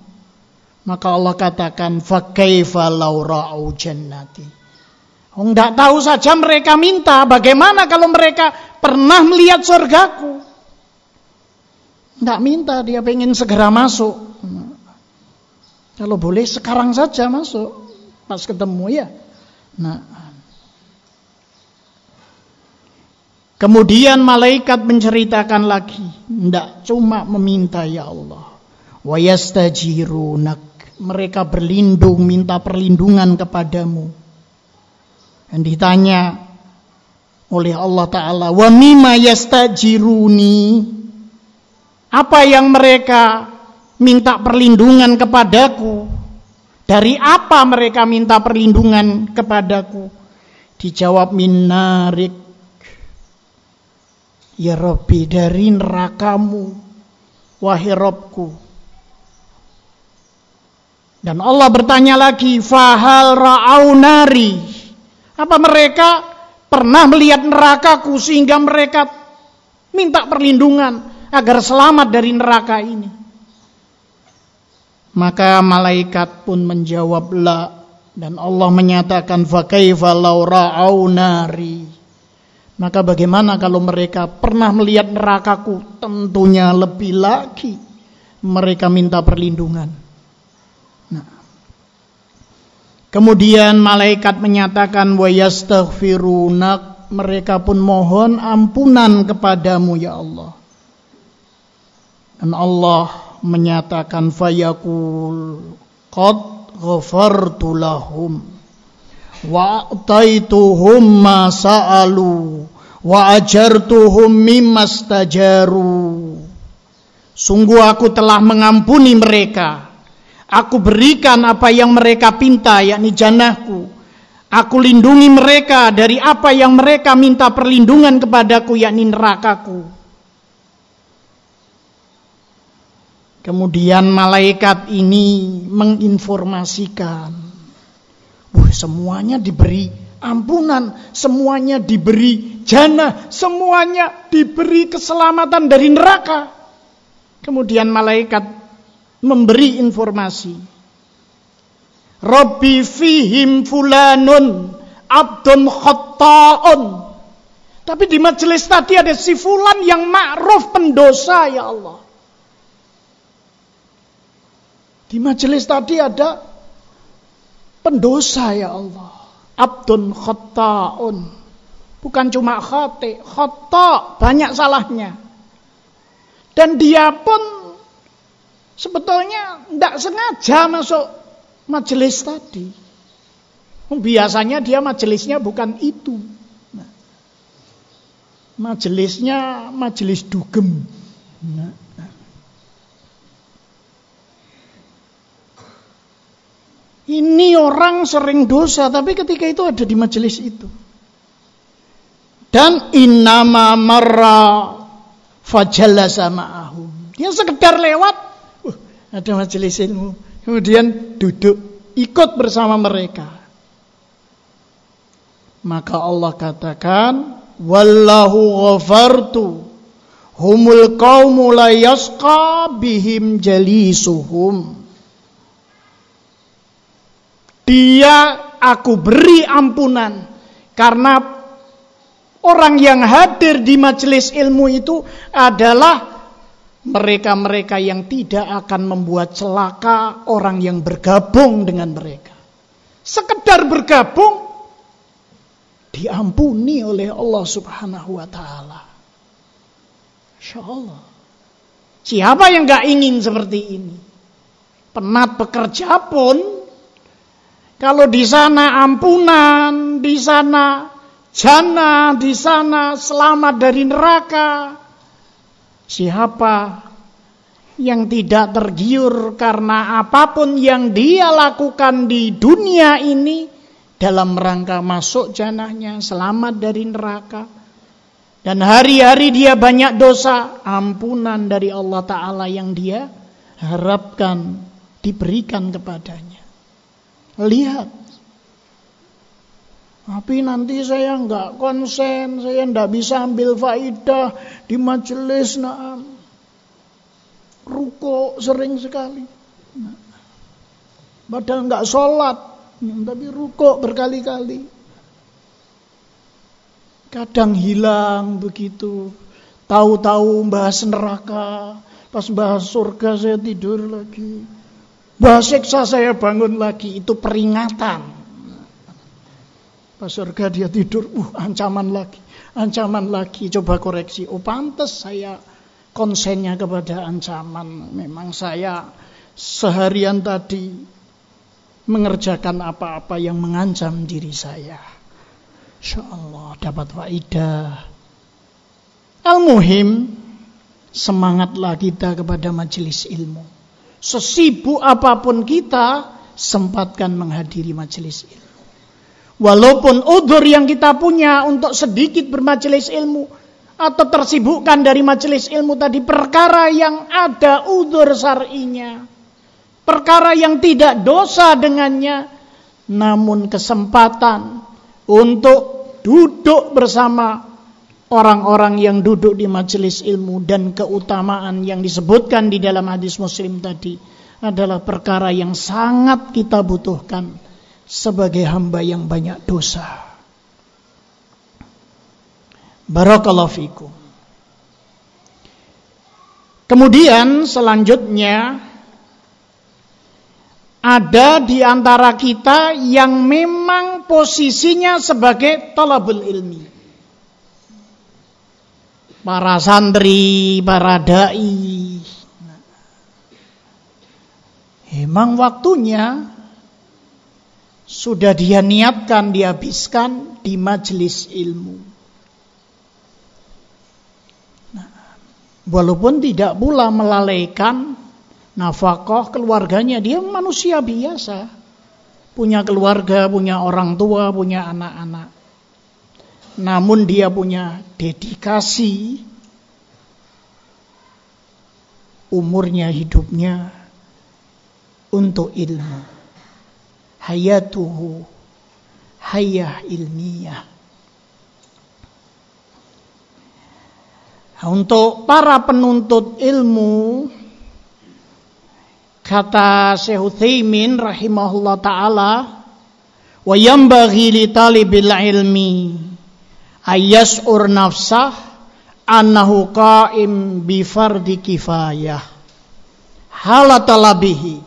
Maka Allah katakan fakaifa laura'u jannati. Oh, enggak tahu saja mereka minta, bagaimana kalau mereka pernah melihat surgaku? Enggak minta, dia pengen segera masuk. Kalau boleh sekarang saja masuk, pas ketemu ya. Nah, Kemudian malaikat menceritakan lagi, tidak cuma meminta ya Allah. Wa mereka berlindung minta perlindungan kepadamu dan ditanya oleh Allah taala wa mimma yastajiruni apa yang mereka minta perlindungan kepadaku? Dari apa mereka minta perlindungan kepadaku? Dijawab minarik ya Rabbi dari nerakamu wahai Rabbku. Dan Allah bertanya lagi, fahal ra'au nari. Apa mereka pernah melihat nerakaku sehingga mereka minta perlindungan agar selamat dari neraka ini. Maka malaikat pun menjawab la dan Allah menyatakan fa kaifa law nari. Maka bagaimana kalau mereka pernah melihat nerakaku? Tentunya lebih lagi mereka minta perlindungan. Nah. Kemudian malaikat menyatakan wa yastaghfirunak mereka pun mohon ampunan kepadamu ya Allah. Dan Allah menyatakan fayakul qad ghafartu lahum wa ataituhum ma sa'alu wa ajartuhum mimma stajaru. Sungguh aku telah mengampuni mereka. Aku berikan apa yang mereka pinta yakni janahku aku lindungi mereka dari apa yang mereka minta perlindungan kepadaku yakni nerakaku Kemudian malaikat ini menginformasikan, Wah, semuanya diberi ampunan, semuanya diberi jannah, semuanya diberi keselamatan dari neraka. Kemudian malaikat memberi informasi. Rabbi fihim fulanun abdun khatta'un. Tapi di majelis tadi ada si fulan yang ma'ruf pendosa ya Allah. Di majelis tadi ada pendosa ya Allah. Abdun khatta'un. Bukan cuma khati, khata' banyak salahnya. Dan dia pun sebetulnya tidak sengaja masuk majelis tadi. Biasanya dia majelisnya bukan itu. Nah, majelisnya majelis dugem. Nah, Ini orang sering dosa, tapi ketika itu ada di majelis itu. Dan innama marra fajalla sama'ahum. Dia sekedar lewat, uh, ada majelis ilmu. Kemudian duduk, ikut bersama mereka. Maka Allah katakan, Wallahu ghafartu humul qawmu la yasqa bihim jalisuhum. Dia aku beri ampunan karena orang yang hadir di majelis ilmu itu adalah mereka-mereka yang tidak akan membuat celaka orang yang bergabung dengan mereka. Sekedar bergabung diampuni oleh Allah Subhanahu wa taala. Insyaallah. Siapa yang gak ingin seperti ini? Penat bekerja pun kalau di sana ampunan, di sana jana, di sana selamat dari neraka. Siapa yang tidak tergiur karena apa pun yang dia lakukan di dunia ini dalam rangka masuk janahnya, selamat dari neraka. Dan hari-hari dia banyak dosa, ampunan dari Allah Ta'ala yang dia harapkan diberikan kepadanya. Lihat. Tapi nanti saya nggak konsen, saya nggak bisa ambil faidah di majelis. Nah, ruko sering sekali. Nah, padahal nggak sholat, tapi ruko berkali-kali. Kadang hilang begitu. Tahu-tahu bahas neraka, pas bahas surga saya tidur lagi. Bahas siksa saya bangun lagi itu peringatan. Pas surga dia tidur, uh ancaman lagi, ancaman lagi. Coba koreksi. Oh pantas saya konsennya kepada ancaman. Memang saya seharian tadi mengerjakan apa-apa yang mengancam diri saya. Insya Allah dapat faidah. Al-Muhim, semangatlah kita kepada majelis ilmu. Sesibuk apa pun kita, sempatkan menghadiri majelis ilmu. Walaupun udur yang kita punya untuk sedikit bermajelis ilmu atau tersibukkan dari majelis ilmu tadi perkara yang ada udur syar'inya. Perkara yang tidak dosa dengannya namun kesempatan untuk duduk bersama orang-orang yang duduk di majelis ilmu dan keutamaan yang disebutkan di dalam hadis muslim tadi adalah perkara yang sangat kita butuhkan sebagai hamba yang banyak dosa. Barakallahu fikum. Kemudian selanjutnya ada di antara kita yang memang posisinya sebagai talabul ilmi. Para santri, para dai. Memang waktunya sudah dia niatkan, dihabiskan di majelis ilmu. Nah, walaupun tidak pula melalaikan nafkah keluarganya dia manusia biasa punya keluarga punya orang tua punya anak-anak namun dia punya dedikasi. Umurnya hidupnya untuk ilmu. Hayatuhu hayah ilmiah untuk para penuntut ilmu Kata Syekh Utsaimin rahimahullah taala, "Wa yanbaghi li talibil ilmi ayyas'ur nafsah annahu qa'im bi fardi kifayah." Hala talabihi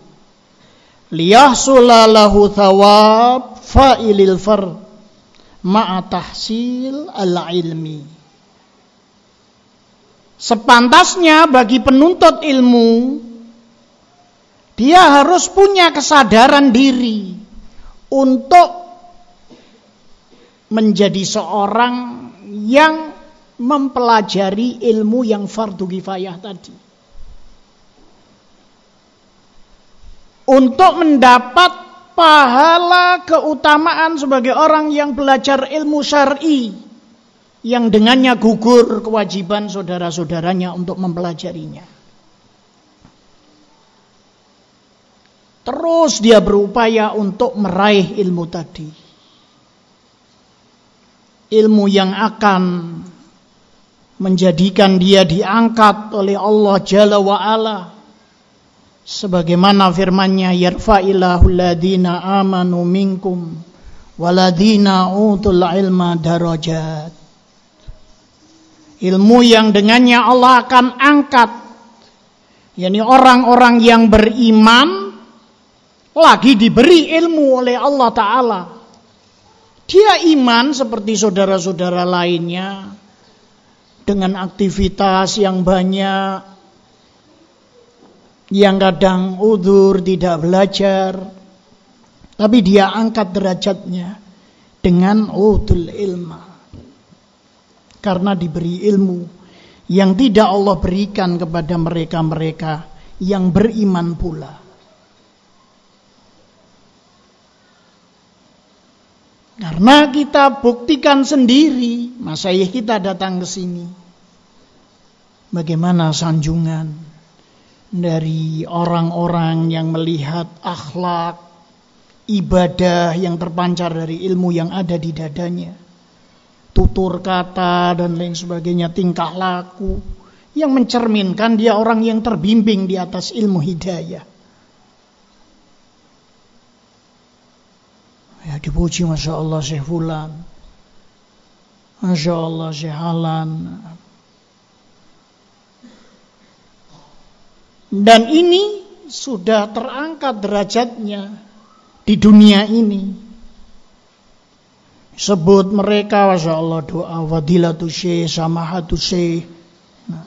liyahsula lahu thawab fa'ilil fard ma'a tahsil al-ilmi. Sepantasnya bagi penuntut ilmu dia harus punya kesadaran diri untuk menjadi seorang yang mempelajari ilmu yang fardu kifayah tadi. Untuk mendapat pahala keutamaan sebagai orang yang belajar ilmu syar'i yang dengannya gugur kewajiban saudara-saudaranya untuk mempelajarinya. Terus dia berupaya untuk meraih ilmu tadi. Ilmu yang akan menjadikan dia diangkat oleh Allah Jalla wa ala. Sebagaimana firman-Nya yarfa'illahu alladhina amanu minkum waladhina utul ilma darajat. Ilmu yang dengannya Allah akan angkat yakni orang-orang yang beriman lagi diberi ilmu oleh Allah Ta'ala. Dia iman seperti saudara-saudara lainnya dengan aktivitas yang banyak, yang kadang udur tidak belajar, tapi dia angkat derajatnya dengan udul ilma. Karena diberi ilmu yang tidak Allah berikan kepada mereka-mereka yang beriman pula. Karena kita buktikan sendiri, masayih kita datang ke sini. Bagaimana sanjungan dari orang-orang yang melihat akhlak, ibadah yang terpancar dari ilmu yang ada di dadanya. Tutur kata dan lain sebagainya, tingkah laku yang mencerminkan dia orang yang terbimbing di atas ilmu hidayah. Ya dipuji Masya Allah Syekh Fulan Masya Allah Syekh Halan Dan ini sudah terangkat derajatnya di dunia ini. Sebut mereka, Masya Allah, doa wadilatu syekh, samahatu syekh. Nah,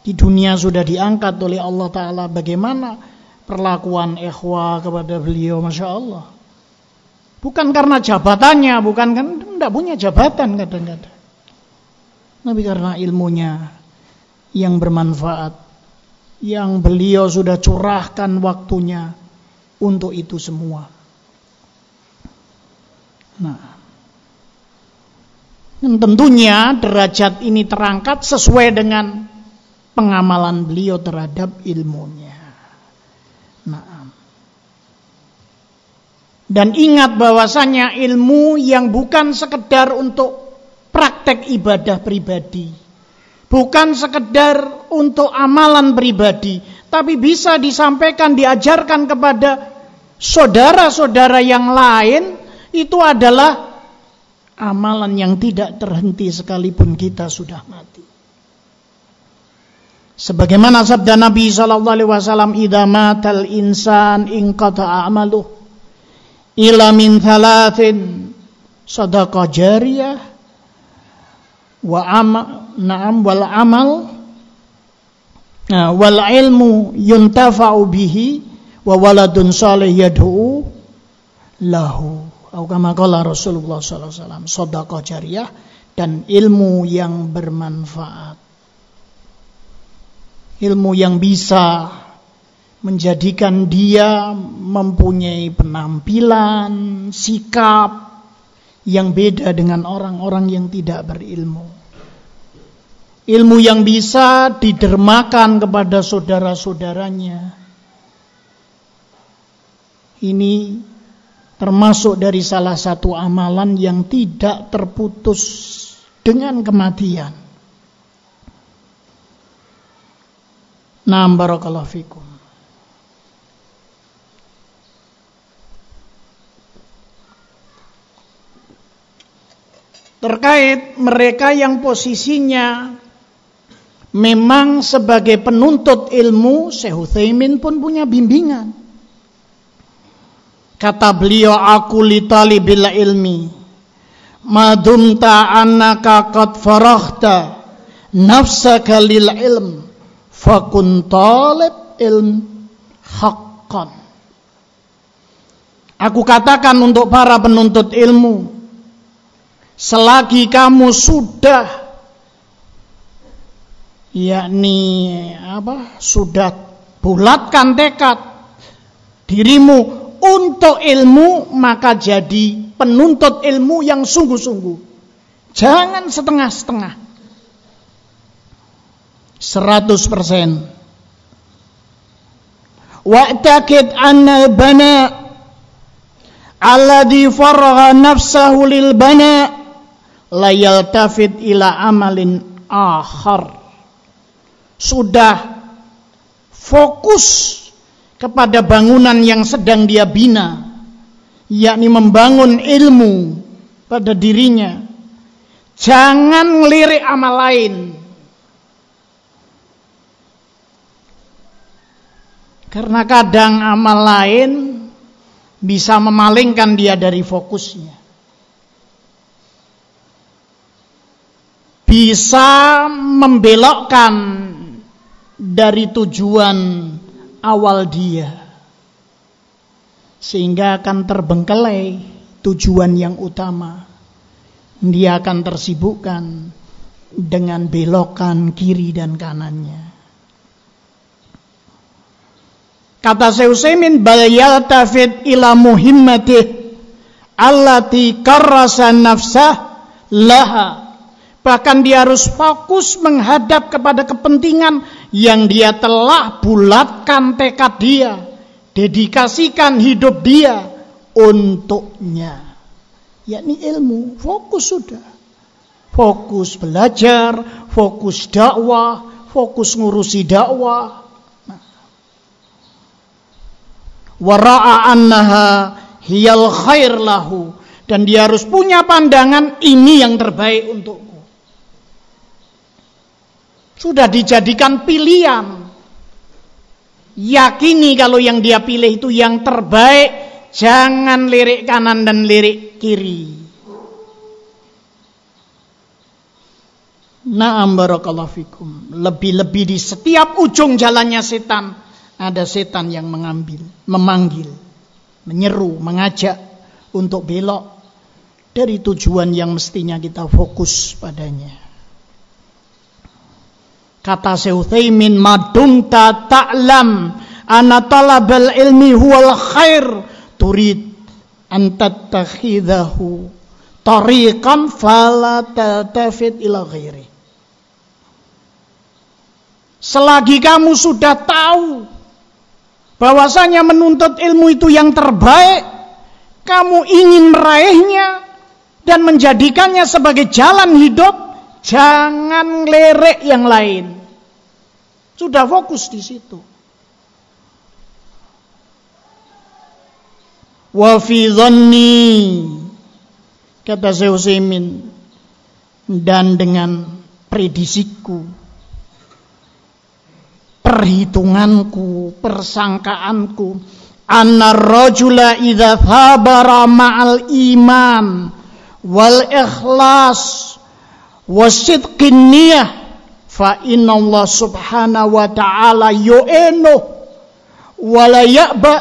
di dunia sudah diangkat oleh Allah Ta'ala bagaimana perlakuan ikhwa kepada beliau Masya Allah. Bukan karena jabatannya bukan kan tidak punya jabatan kadang-kadang. Tapi karena ilmunya yang bermanfaat yang beliau sudah curahkan waktunya untuk itu semua. Nah dan tentunya derajat ini terangkat sesuai dengan pengamalan beliau terhadap ilmunya. Nah. Dan ingat bahwasanya ilmu yang bukan sekedar untuk praktek ibadah pribadi. Bukan sekedar untuk amalan pribadi. Tapi bisa disampaikan, diajarkan kepada saudara-saudara yang lain. Itu adalah amalan yang tidak terhenti sekalipun kita sudah mati. Sebagaimana sabda Nabi sallallahu alaihi wasallam, "Idza matal insan inqata amaluh ila min thalathin sadaqah jariyah wa amal na'am wal amal nah, wal ilmu yuntafa'u bihi wa waladun salih yad'u lahu." Atau kama qala Rasulullah sallallahu alaihi wasallam, sedekah jariyah dan ilmu yang bermanfaat ilmu yang bisa menjadikan dia mempunyai penampilan, sikap yang beda dengan orang-orang yang tidak berilmu. Ilmu yang bisa didermakan kepada saudara-saudaranya. Ini termasuk dari salah satu amalan yang tidak terputus dengan kematian. Naam barakallahu fikum. Terkait mereka yang posisinya memang sebagai penuntut ilmu, Syekh Utsaimin pun punya bimbingan. Kata beliau aku li talibil ilmi madumta annaka qad faraghta nafsaka lil ilm fakun talib ilm haqqan. Aku katakan untuk para penuntut ilmu, selagi kamu sudah yakni apa? Sudah bulatkan tekad dirimu untuk ilmu, maka jadi penuntut ilmu yang sungguh-sungguh. Jangan setengah-setengah. 100%. Wa'takid anna bana alladhi faragha nafsahu lil bana la yaltafit ila amalin akhar. Sudah fokus kepada bangunan yang sedang dia bina yakni membangun ilmu pada dirinya jangan ngelirik amal lain Karena kadang amal lain bisa memalingkan dia dari fokusnya. Bisa membelokkan dari tujuan awal dia. Sehingga akan terbengkelai tujuan yang utama. Dia akan tersibukkan dengan belokan kiri dan kanannya. Kata Syekh Utsaimin bal yaltafit ila muhimmatih allati karrasa nafsah laha. Bahkan dia harus fokus menghadap kepada kepentingan yang dia telah bulatkan tekad dia, dedikasikan hidup dia untuknya. Yakni ilmu, fokus sudah. Fokus belajar, fokus dakwah, fokus ngurusi dakwah, wara'a annaha hiyal khair lahu dan dia harus punya pandangan ini yang terbaik untukku. Sudah dijadikan pilihan. Yakini kalau yang dia pilih itu yang terbaik, jangan lirik kanan dan lirik kiri. Naam barakallahu fikum. Lebih-lebih di setiap ujung jalannya setan ada setan yang mengambil, memanggil, menyeru, mengajak untuk belok dari tujuan yang mestinya kita fokus padanya. Kata Syuthaimin, madumta ta'lam ana talabal ilmi huwal khair turid an tattakhidahu tariqan fala tatafid ila ghairi. Selagi kamu sudah tahu bahwasanya menuntut ilmu itu yang terbaik kamu ingin meraihnya dan menjadikannya sebagai jalan hidup, jangan lerek yang lain. Sudah fokus di situ. Wa fi kata Zeusimin dan dengan prediksiku perhitunganku persangkaanku. Anna rajula idza thabara ma'al iman wal ikhlas wasidqin niyah fa inna Allah subhanahu wa ta'ala yu'inu wa la ya'ba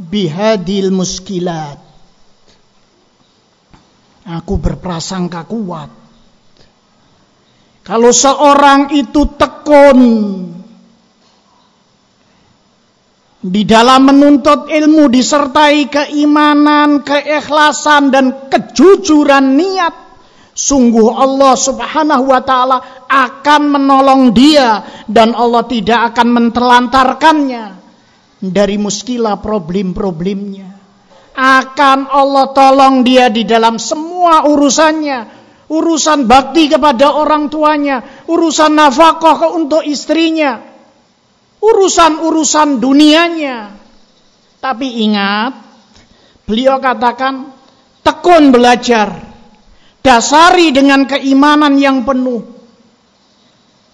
bihadil muskilat. Aku berprasangka kuat. Kalau seorang itu tekun di dalam menuntut ilmu disertai keimanan, keikhlasan dan kejujuran niat, sungguh Allah Subhanahu wa taala akan menolong dia dan Allah tidak akan mentelantarkannya dari muskilah problem-problemnya. Akan Allah tolong dia di dalam semua urusannya. Urusan bakti kepada orang tuanya, urusan nafkah untuk istrinya, urusan-urusan dunianya. Tapi ingat, beliau katakan tekun belajar. Dasari dengan keimanan yang penuh.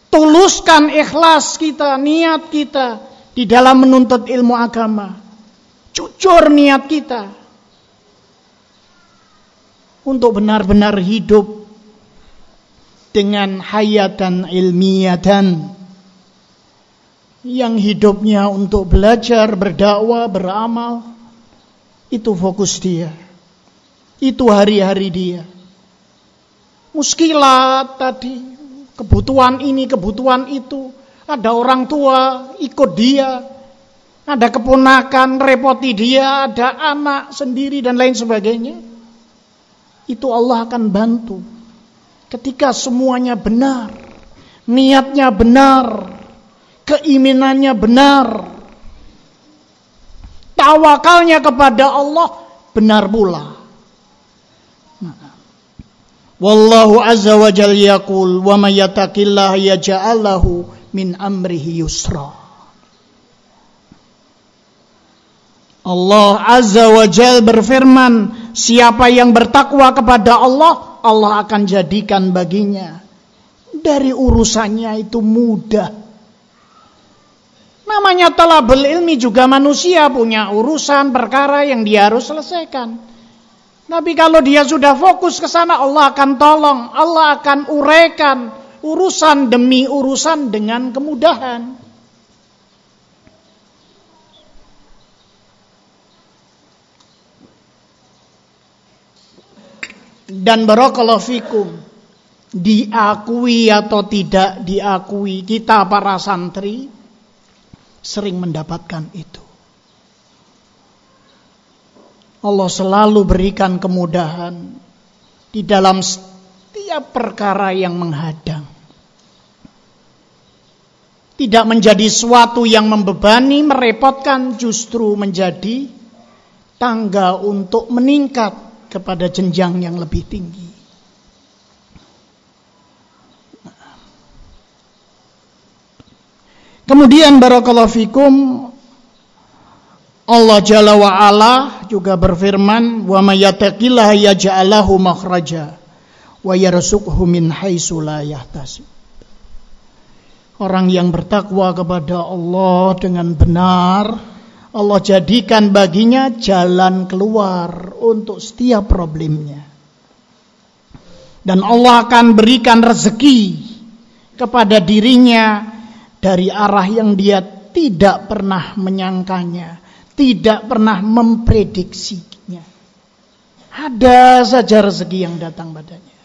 Tuluskan ikhlas kita, niat kita di dalam menuntut ilmu agama. Jujur niat kita untuk benar-benar hidup dengan hayatan ilmiatan yang hidupnya untuk belajar, berdakwah, beramal, itu fokus dia. Itu hari-hari dia. Muskilat tadi, kebutuhan ini, kebutuhan itu. Ada orang tua ikut dia. Ada keponakan repoti dia, ada anak sendiri dan lain sebagainya. Itu Allah akan bantu. Ketika semuanya benar, niatnya benar, keimanannya benar. Tawakalnya kepada Allah benar pula. Wallahu azza wa jal yaqul wa may yattaqillah min amrihi yusra. Allah azza wa jal berfirman, siapa yang bertakwa kepada Allah, Allah akan jadikan baginya dari urusannya itu mudah. Namanya talabul ilmi juga manusia punya urusan perkara yang dia harus selesaikan. Tapi kalau dia sudah fokus ke sana Allah akan tolong, Allah akan uraikan urusan demi urusan dengan kemudahan. Dan barakallahu fikum diakui atau tidak diakui kita para santri sering mendapatkan itu. Allah selalu berikan kemudahan di dalam setiap perkara yang menghadang. Tidak menjadi suatu yang membebani, merepotkan, justru menjadi tangga untuk meningkat kepada jenjang yang lebih tinggi. Kemudian barakallahu fikum Allah Jalla wa ala juga berfirman wa may yattaqillaha yaj'alahu makhraja wa yarzuqhu min haitsu la yahtasib. Orang yang bertakwa kepada Allah dengan benar Allah jadikan baginya jalan keluar untuk setiap problemnya. Dan Allah akan berikan rezeki kepada dirinya dari arah yang dia tidak pernah menyangkanya, tidak pernah memprediksinya. Ada saja rezeki yang datang padanya.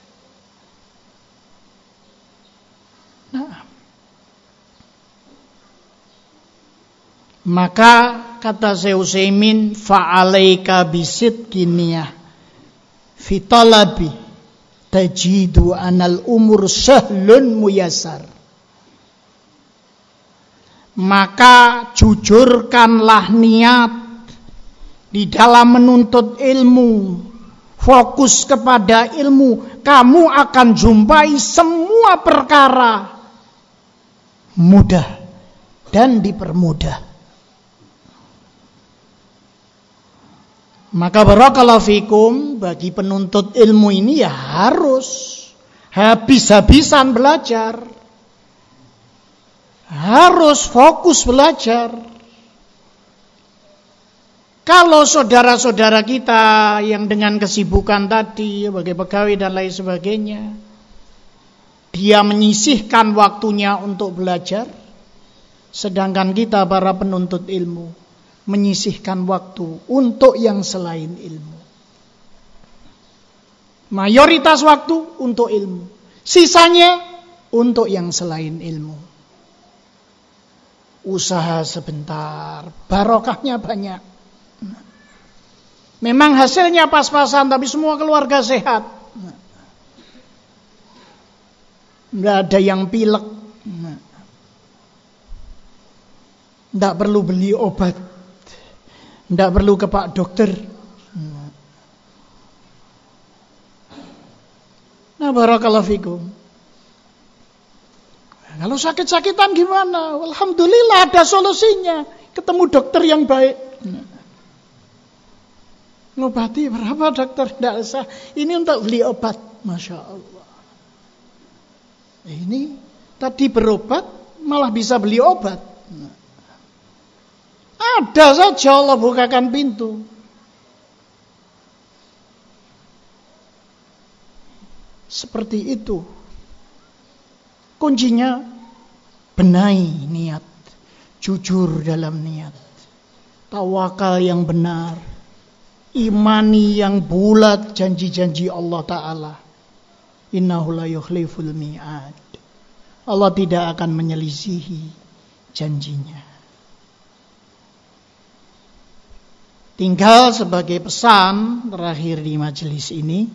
Nah, maka kata Seusaimin fa'alaika kiniyah fitalabi tajidu anal umur sahlun muyasar maka jujurkanlah niat di dalam menuntut ilmu, fokus kepada ilmu, kamu akan jumpai semua perkara mudah dan dipermudah. Maka barakallahu fikum bagi penuntut ilmu ini ya harus habis-habisan belajar. Harus fokus belajar. Kalau saudara-saudara kita yang dengan kesibukan tadi, sebagai pegawai dan lain sebagainya, dia menyisihkan waktunya untuk belajar, sedangkan kita para penuntut ilmu menyisihkan waktu untuk yang selain ilmu. Mayoritas waktu untuk ilmu, sisanya untuk yang selain ilmu. Usaha sebentar, barokahnya banyak Memang hasilnya pas-pasan tapi semua keluarga sehat. Tidak ada yang pilek. Tidak perlu beli obat. Tidak perlu ke pak dokter. Nah barakallahu fikum. Kalau sakit-sakitan gimana? Alhamdulillah ada solusinya. Ketemu dokter yang baik. Ngobati berapa dokter? Tidak usah. Ini untuk beli obat. Masya Allah. Ini tadi berobat malah bisa beli obat. Ada saja Allah bukakan pintu. Seperti itu. Kuncinya benahi niat. Jujur dalam niat. Tawakal yang benar imani yang bulat janji-janji Allah Ta'ala. Innahu la yukhliful mi'ad. Allah tidak akan menyelisihi janjinya. Tinggal sebagai pesan terakhir di majelis ini,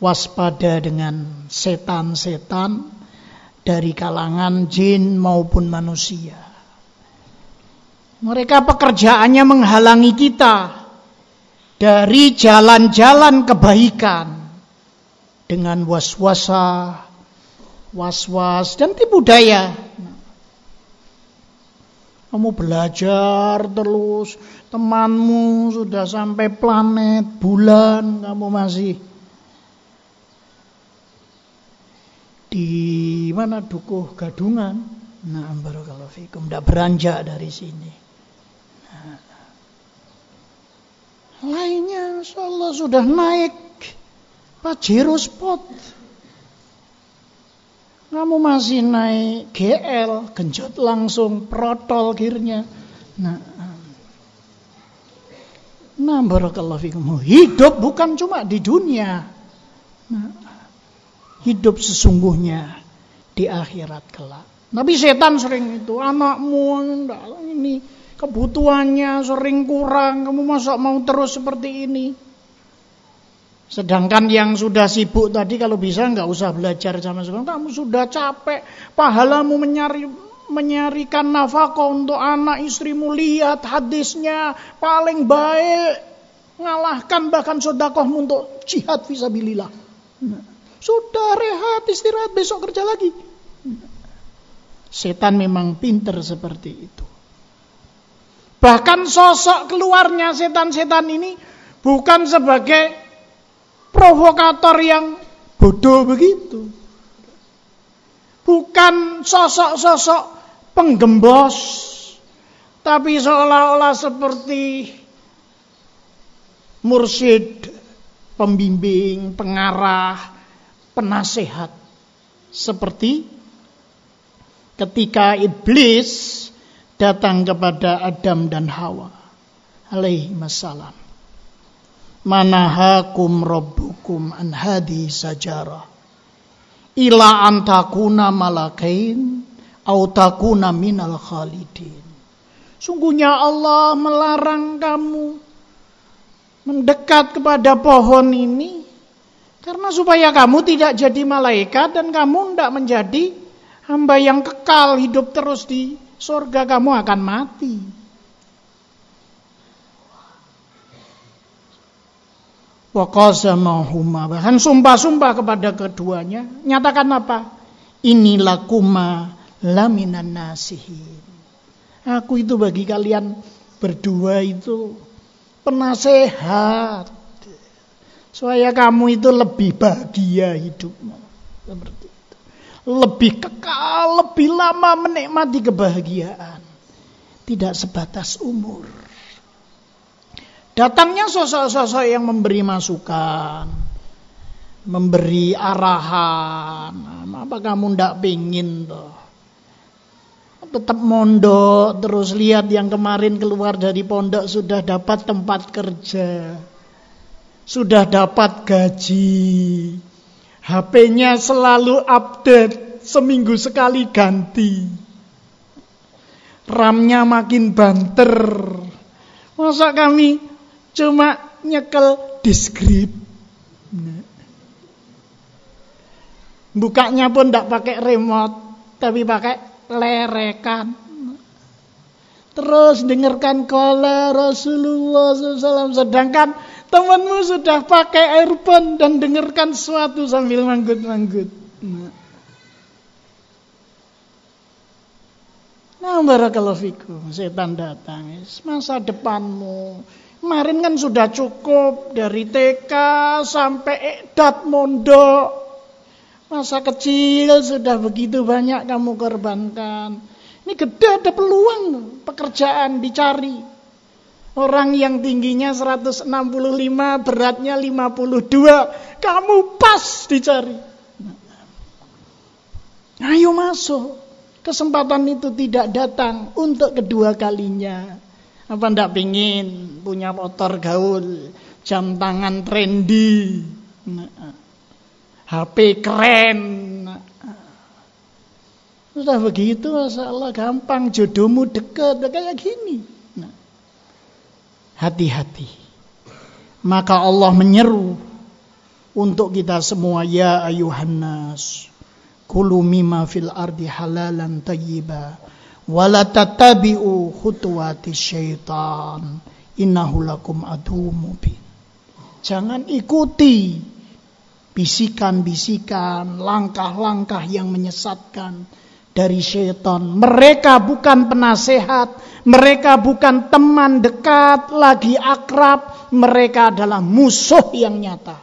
waspada dengan setan-setan dari kalangan jin maupun manusia. Mereka pekerjaannya menghalangi kita dari jalan-jalan kebaikan dengan was-wasa, was-was dan tipu daya. Kamu belajar terus, temanmu sudah sampai planet, bulan, kamu masih di mana dukuh gadungan. Nah, barakallahu fikum, tidak beranjak dari sini. Nah, Lainnya insya Allah sudah naik Pajero Sport. Kamu masih naik GL, genjot langsung protol gearnya. Nah, nah barakallahu fikum. Hidup bukan cuma di dunia. Nah, hidup sesungguhnya di akhirat kelak. Tapi setan sering itu, anakmu ini kebutuhannya sering kurang, kamu masa mau terus seperti ini? Sedangkan yang sudah sibuk tadi kalau bisa nggak usah belajar sama sekali. Kamu sudah capek, pahalamu menyari menyarikan nafkah untuk anak istrimu lihat hadisnya paling baik ngalahkan bahkan sodakohmu untuk jihad visabilillah. Nah, sudah rehat istirahat besok kerja lagi. Setan memang pinter seperti itu. Bahkan sosok keluarnya setan-setan ini bukan sebagai provokator yang bodoh begitu. Bukan sosok-sosok penggembos, tapi seolah-olah seperti mursyid, pembimbing, pengarah, penasehat. Seperti ketika iblis datang kepada Adam dan Hawa alaihi masalam. Manahakum rabbukum an hadi sajara ila antakuna malakain au takuna minal khalidin. Sungguhnya Allah melarang kamu mendekat kepada pohon ini karena supaya kamu tidak jadi malaikat dan kamu tidak menjadi hamba yang kekal hidup terus di surga kamu akan mati. wa qasamahuma bahkan sumpah-sumpah kepada keduanya. Nyatakan apa? Inilah kuma laminan nasihin aku itu bagi kalian berdua itu penasehat supaya kamu itu lebih bahagia hidupmu. Seperti itu. Lebih kekal lebih lama menikmati kebahagiaan. Tidak sebatas umur. Datangnya sosok-sosok yang memberi masukan, memberi arahan. Apa kamu ndak pingin toh? Tetap mondok, terus lihat yang kemarin keluar dari pondok sudah dapat tempat kerja, sudah dapat gaji, HP-nya selalu update, seminggu sekali ganti, RAM-nya makin banter. Masa kami cuma nyekel diskrip. Bukanya pun tidak pakai remote, tapi pakai lerekan. Terus dengarkan kala Rasulullah SAW. Sedangkan temanmu sudah pakai earphone dan dengarkan sesuatu sambil manggut-manggut. Nah, barakallahu fikum. Setan datang. Masa depanmu Kemarin kan sudah cukup dari TK sampai ekdat mondok. Masa kecil sudah begitu banyak kamu korbankan. Ini gede ada peluang pekerjaan dicari. Orang yang tingginya 165, beratnya 52. Kamu pas dicari. Ayo masuk. Kesempatan itu tidak datang untuk kedua kalinya. Apa ndak pingin punya motor gaul, jam tangan trendy, HP keren. Sudah begitu, masalah gampang, jodohmu dekat, kayak gini. Hati-hati. Maka Allah menyeru untuk kita semua ya ayuhan nas. Kulu mimma fil ardi halalan tayyiba wala tattabi'u khutuwati syaitan innahu lakum adu mubin jangan ikuti bisikan-bisikan langkah-langkah yang menyesatkan dari syaitan. Mereka bukan penasehat mereka bukan teman dekat lagi akrab. Mereka adalah musuh yang nyata.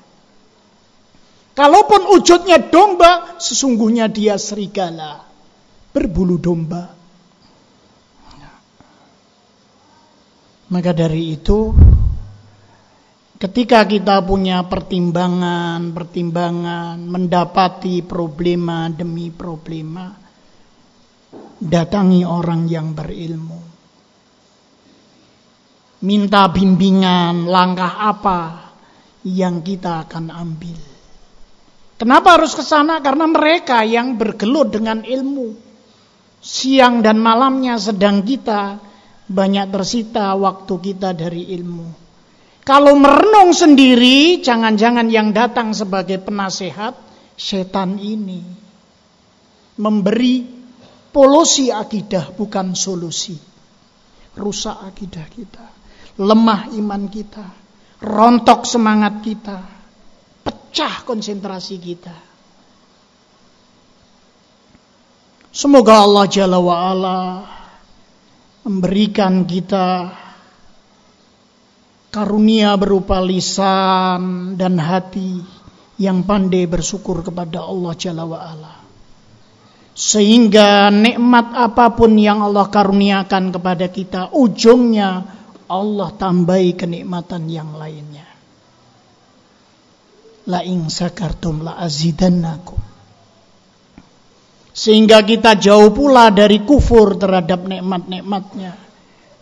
Kalaupun wujudnya domba sesungguhnya dia serigala berbulu domba. Maka dari itu ketika kita punya pertimbangan-pertimbangan mendapati problema demi problema datangi orang yang berilmu. Minta bimbingan langkah apa yang kita akan ambil. Kenapa harus ke sana? Karena mereka yang bergelut dengan ilmu. Siang dan malamnya sedang kita banyak tersita waktu kita dari ilmu. Kalau merenung sendiri, jangan-jangan yang datang sebagai penasehat setan ini memberi polusi akidah bukan solusi. Rusak akidah kita, lemah iman kita, rontok semangat kita, pecah konsentrasi kita. Semoga Allah Jalla wa'ala memberikan kita karunia berupa lisan dan hati yang pandai bersyukur kepada Allah Jalla wa'ala. Sehingga nikmat apa pun yang Allah karuniakan kepada kita, ujungnya Allah tambahi kenikmatan yang lainnya. La ing sakartum la azidannakum. Sehingga kita jauh pula dari kufur terhadap nikmat-nikmatnya.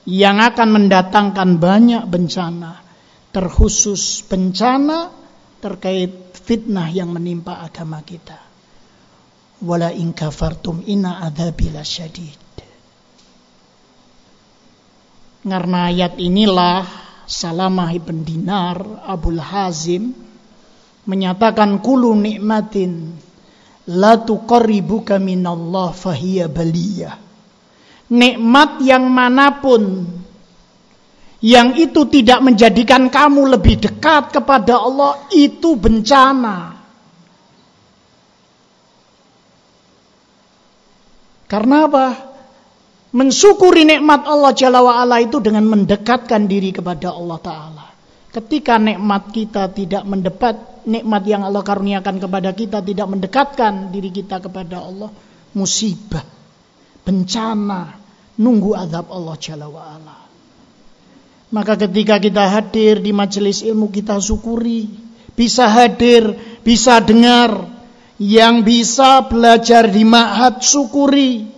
Yang akan mendatangkan banyak bencana. Terkhusus bencana terkait fitnah yang menimpa agama kita. Wala in kafartum inna adzabila syadid. Karena ayat inilah Salamah ibn Dinar Abul Hazim menyatakan kulu nikmatin la tuqarribuka minallah fahiya baliyah. Nikmat yang mana pun yang itu tidak menjadikan kamu lebih dekat kepada Allah, itu bencana. Karena apa? Mensyukuri nikmat Allah Jalla wa'ala itu dengan mendekatkan diri kepada Allah Ta'ala. Ketika nikmat kita tidak mendekat, nikmat yang Allah karuniakan kepada kita tidak mendekatkan diri kita kepada Allah, musibah, bencana, nunggu azab Allah Jalla wa'ala. Maka ketika kita hadir di majelis ilmu kita syukuri. Bisa hadir, bisa dengar. Yang bisa belajar di ma'had syukuri.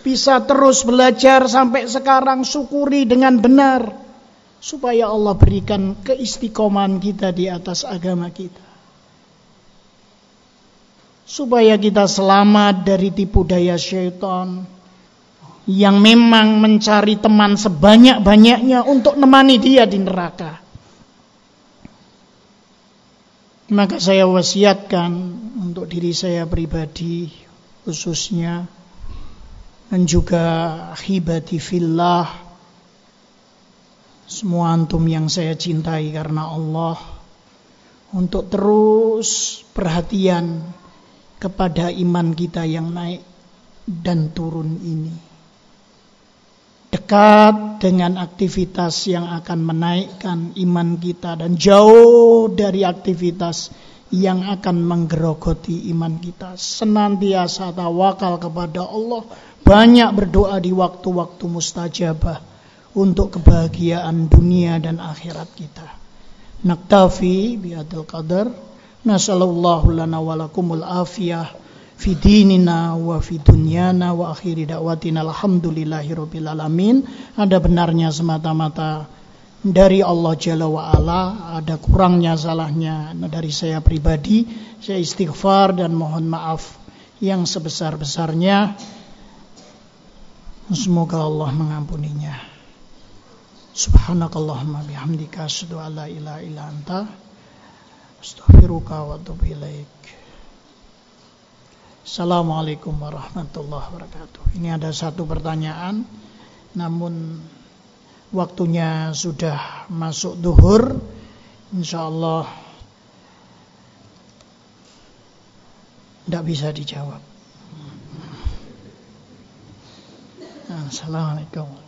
Bisa terus belajar sampai sekarang syukuri dengan benar. Supaya Allah berikan keistiqoman kita di atas agama kita. Supaya kita selamat dari tipu daya syaitan yang memang mencari teman sebanyak-banyaknya untuk nemani dia di neraka. Maka saya wasiatkan untuk diri saya pribadi khususnya dan juga hibati fillah semua antum yang saya cintai karena Allah untuk terus perhatian kepada iman kita yang naik dan turun ini dekat dengan aktivitas yang akan menaikkan iman kita dan jauh dari aktivitas yang akan menggerogoti iman kita. Senantiasa tawakal kepada Allah, banyak berdoa di waktu-waktu mustajabah untuk kebahagiaan dunia dan akhirat kita. Naktafi biadil qadar. Nasallallahu lana walakumul afiyah fi dinina wa fi dunyana wa akhiri da'watina alhamdulillahirabbil alamin. Ada benarnya semata-mata dari Allah Jalla wa ala ada kurangnya salahnya. Dari saya pribadi saya istighfar dan mohon maaf yang sebesar-besarnya. Semoga Allah mengampuninya. Subhanakallahumma bihamdika asyhadu an la ilaha illa anta astaghfiruka wa atubu ilaik Assalamualaikum warahmatullahi wabarakatuh. Ini ada satu pertanyaan, namun waktunya sudah masuk duhur. Insya Allah tidak bisa dijawab. Assalamualaikum.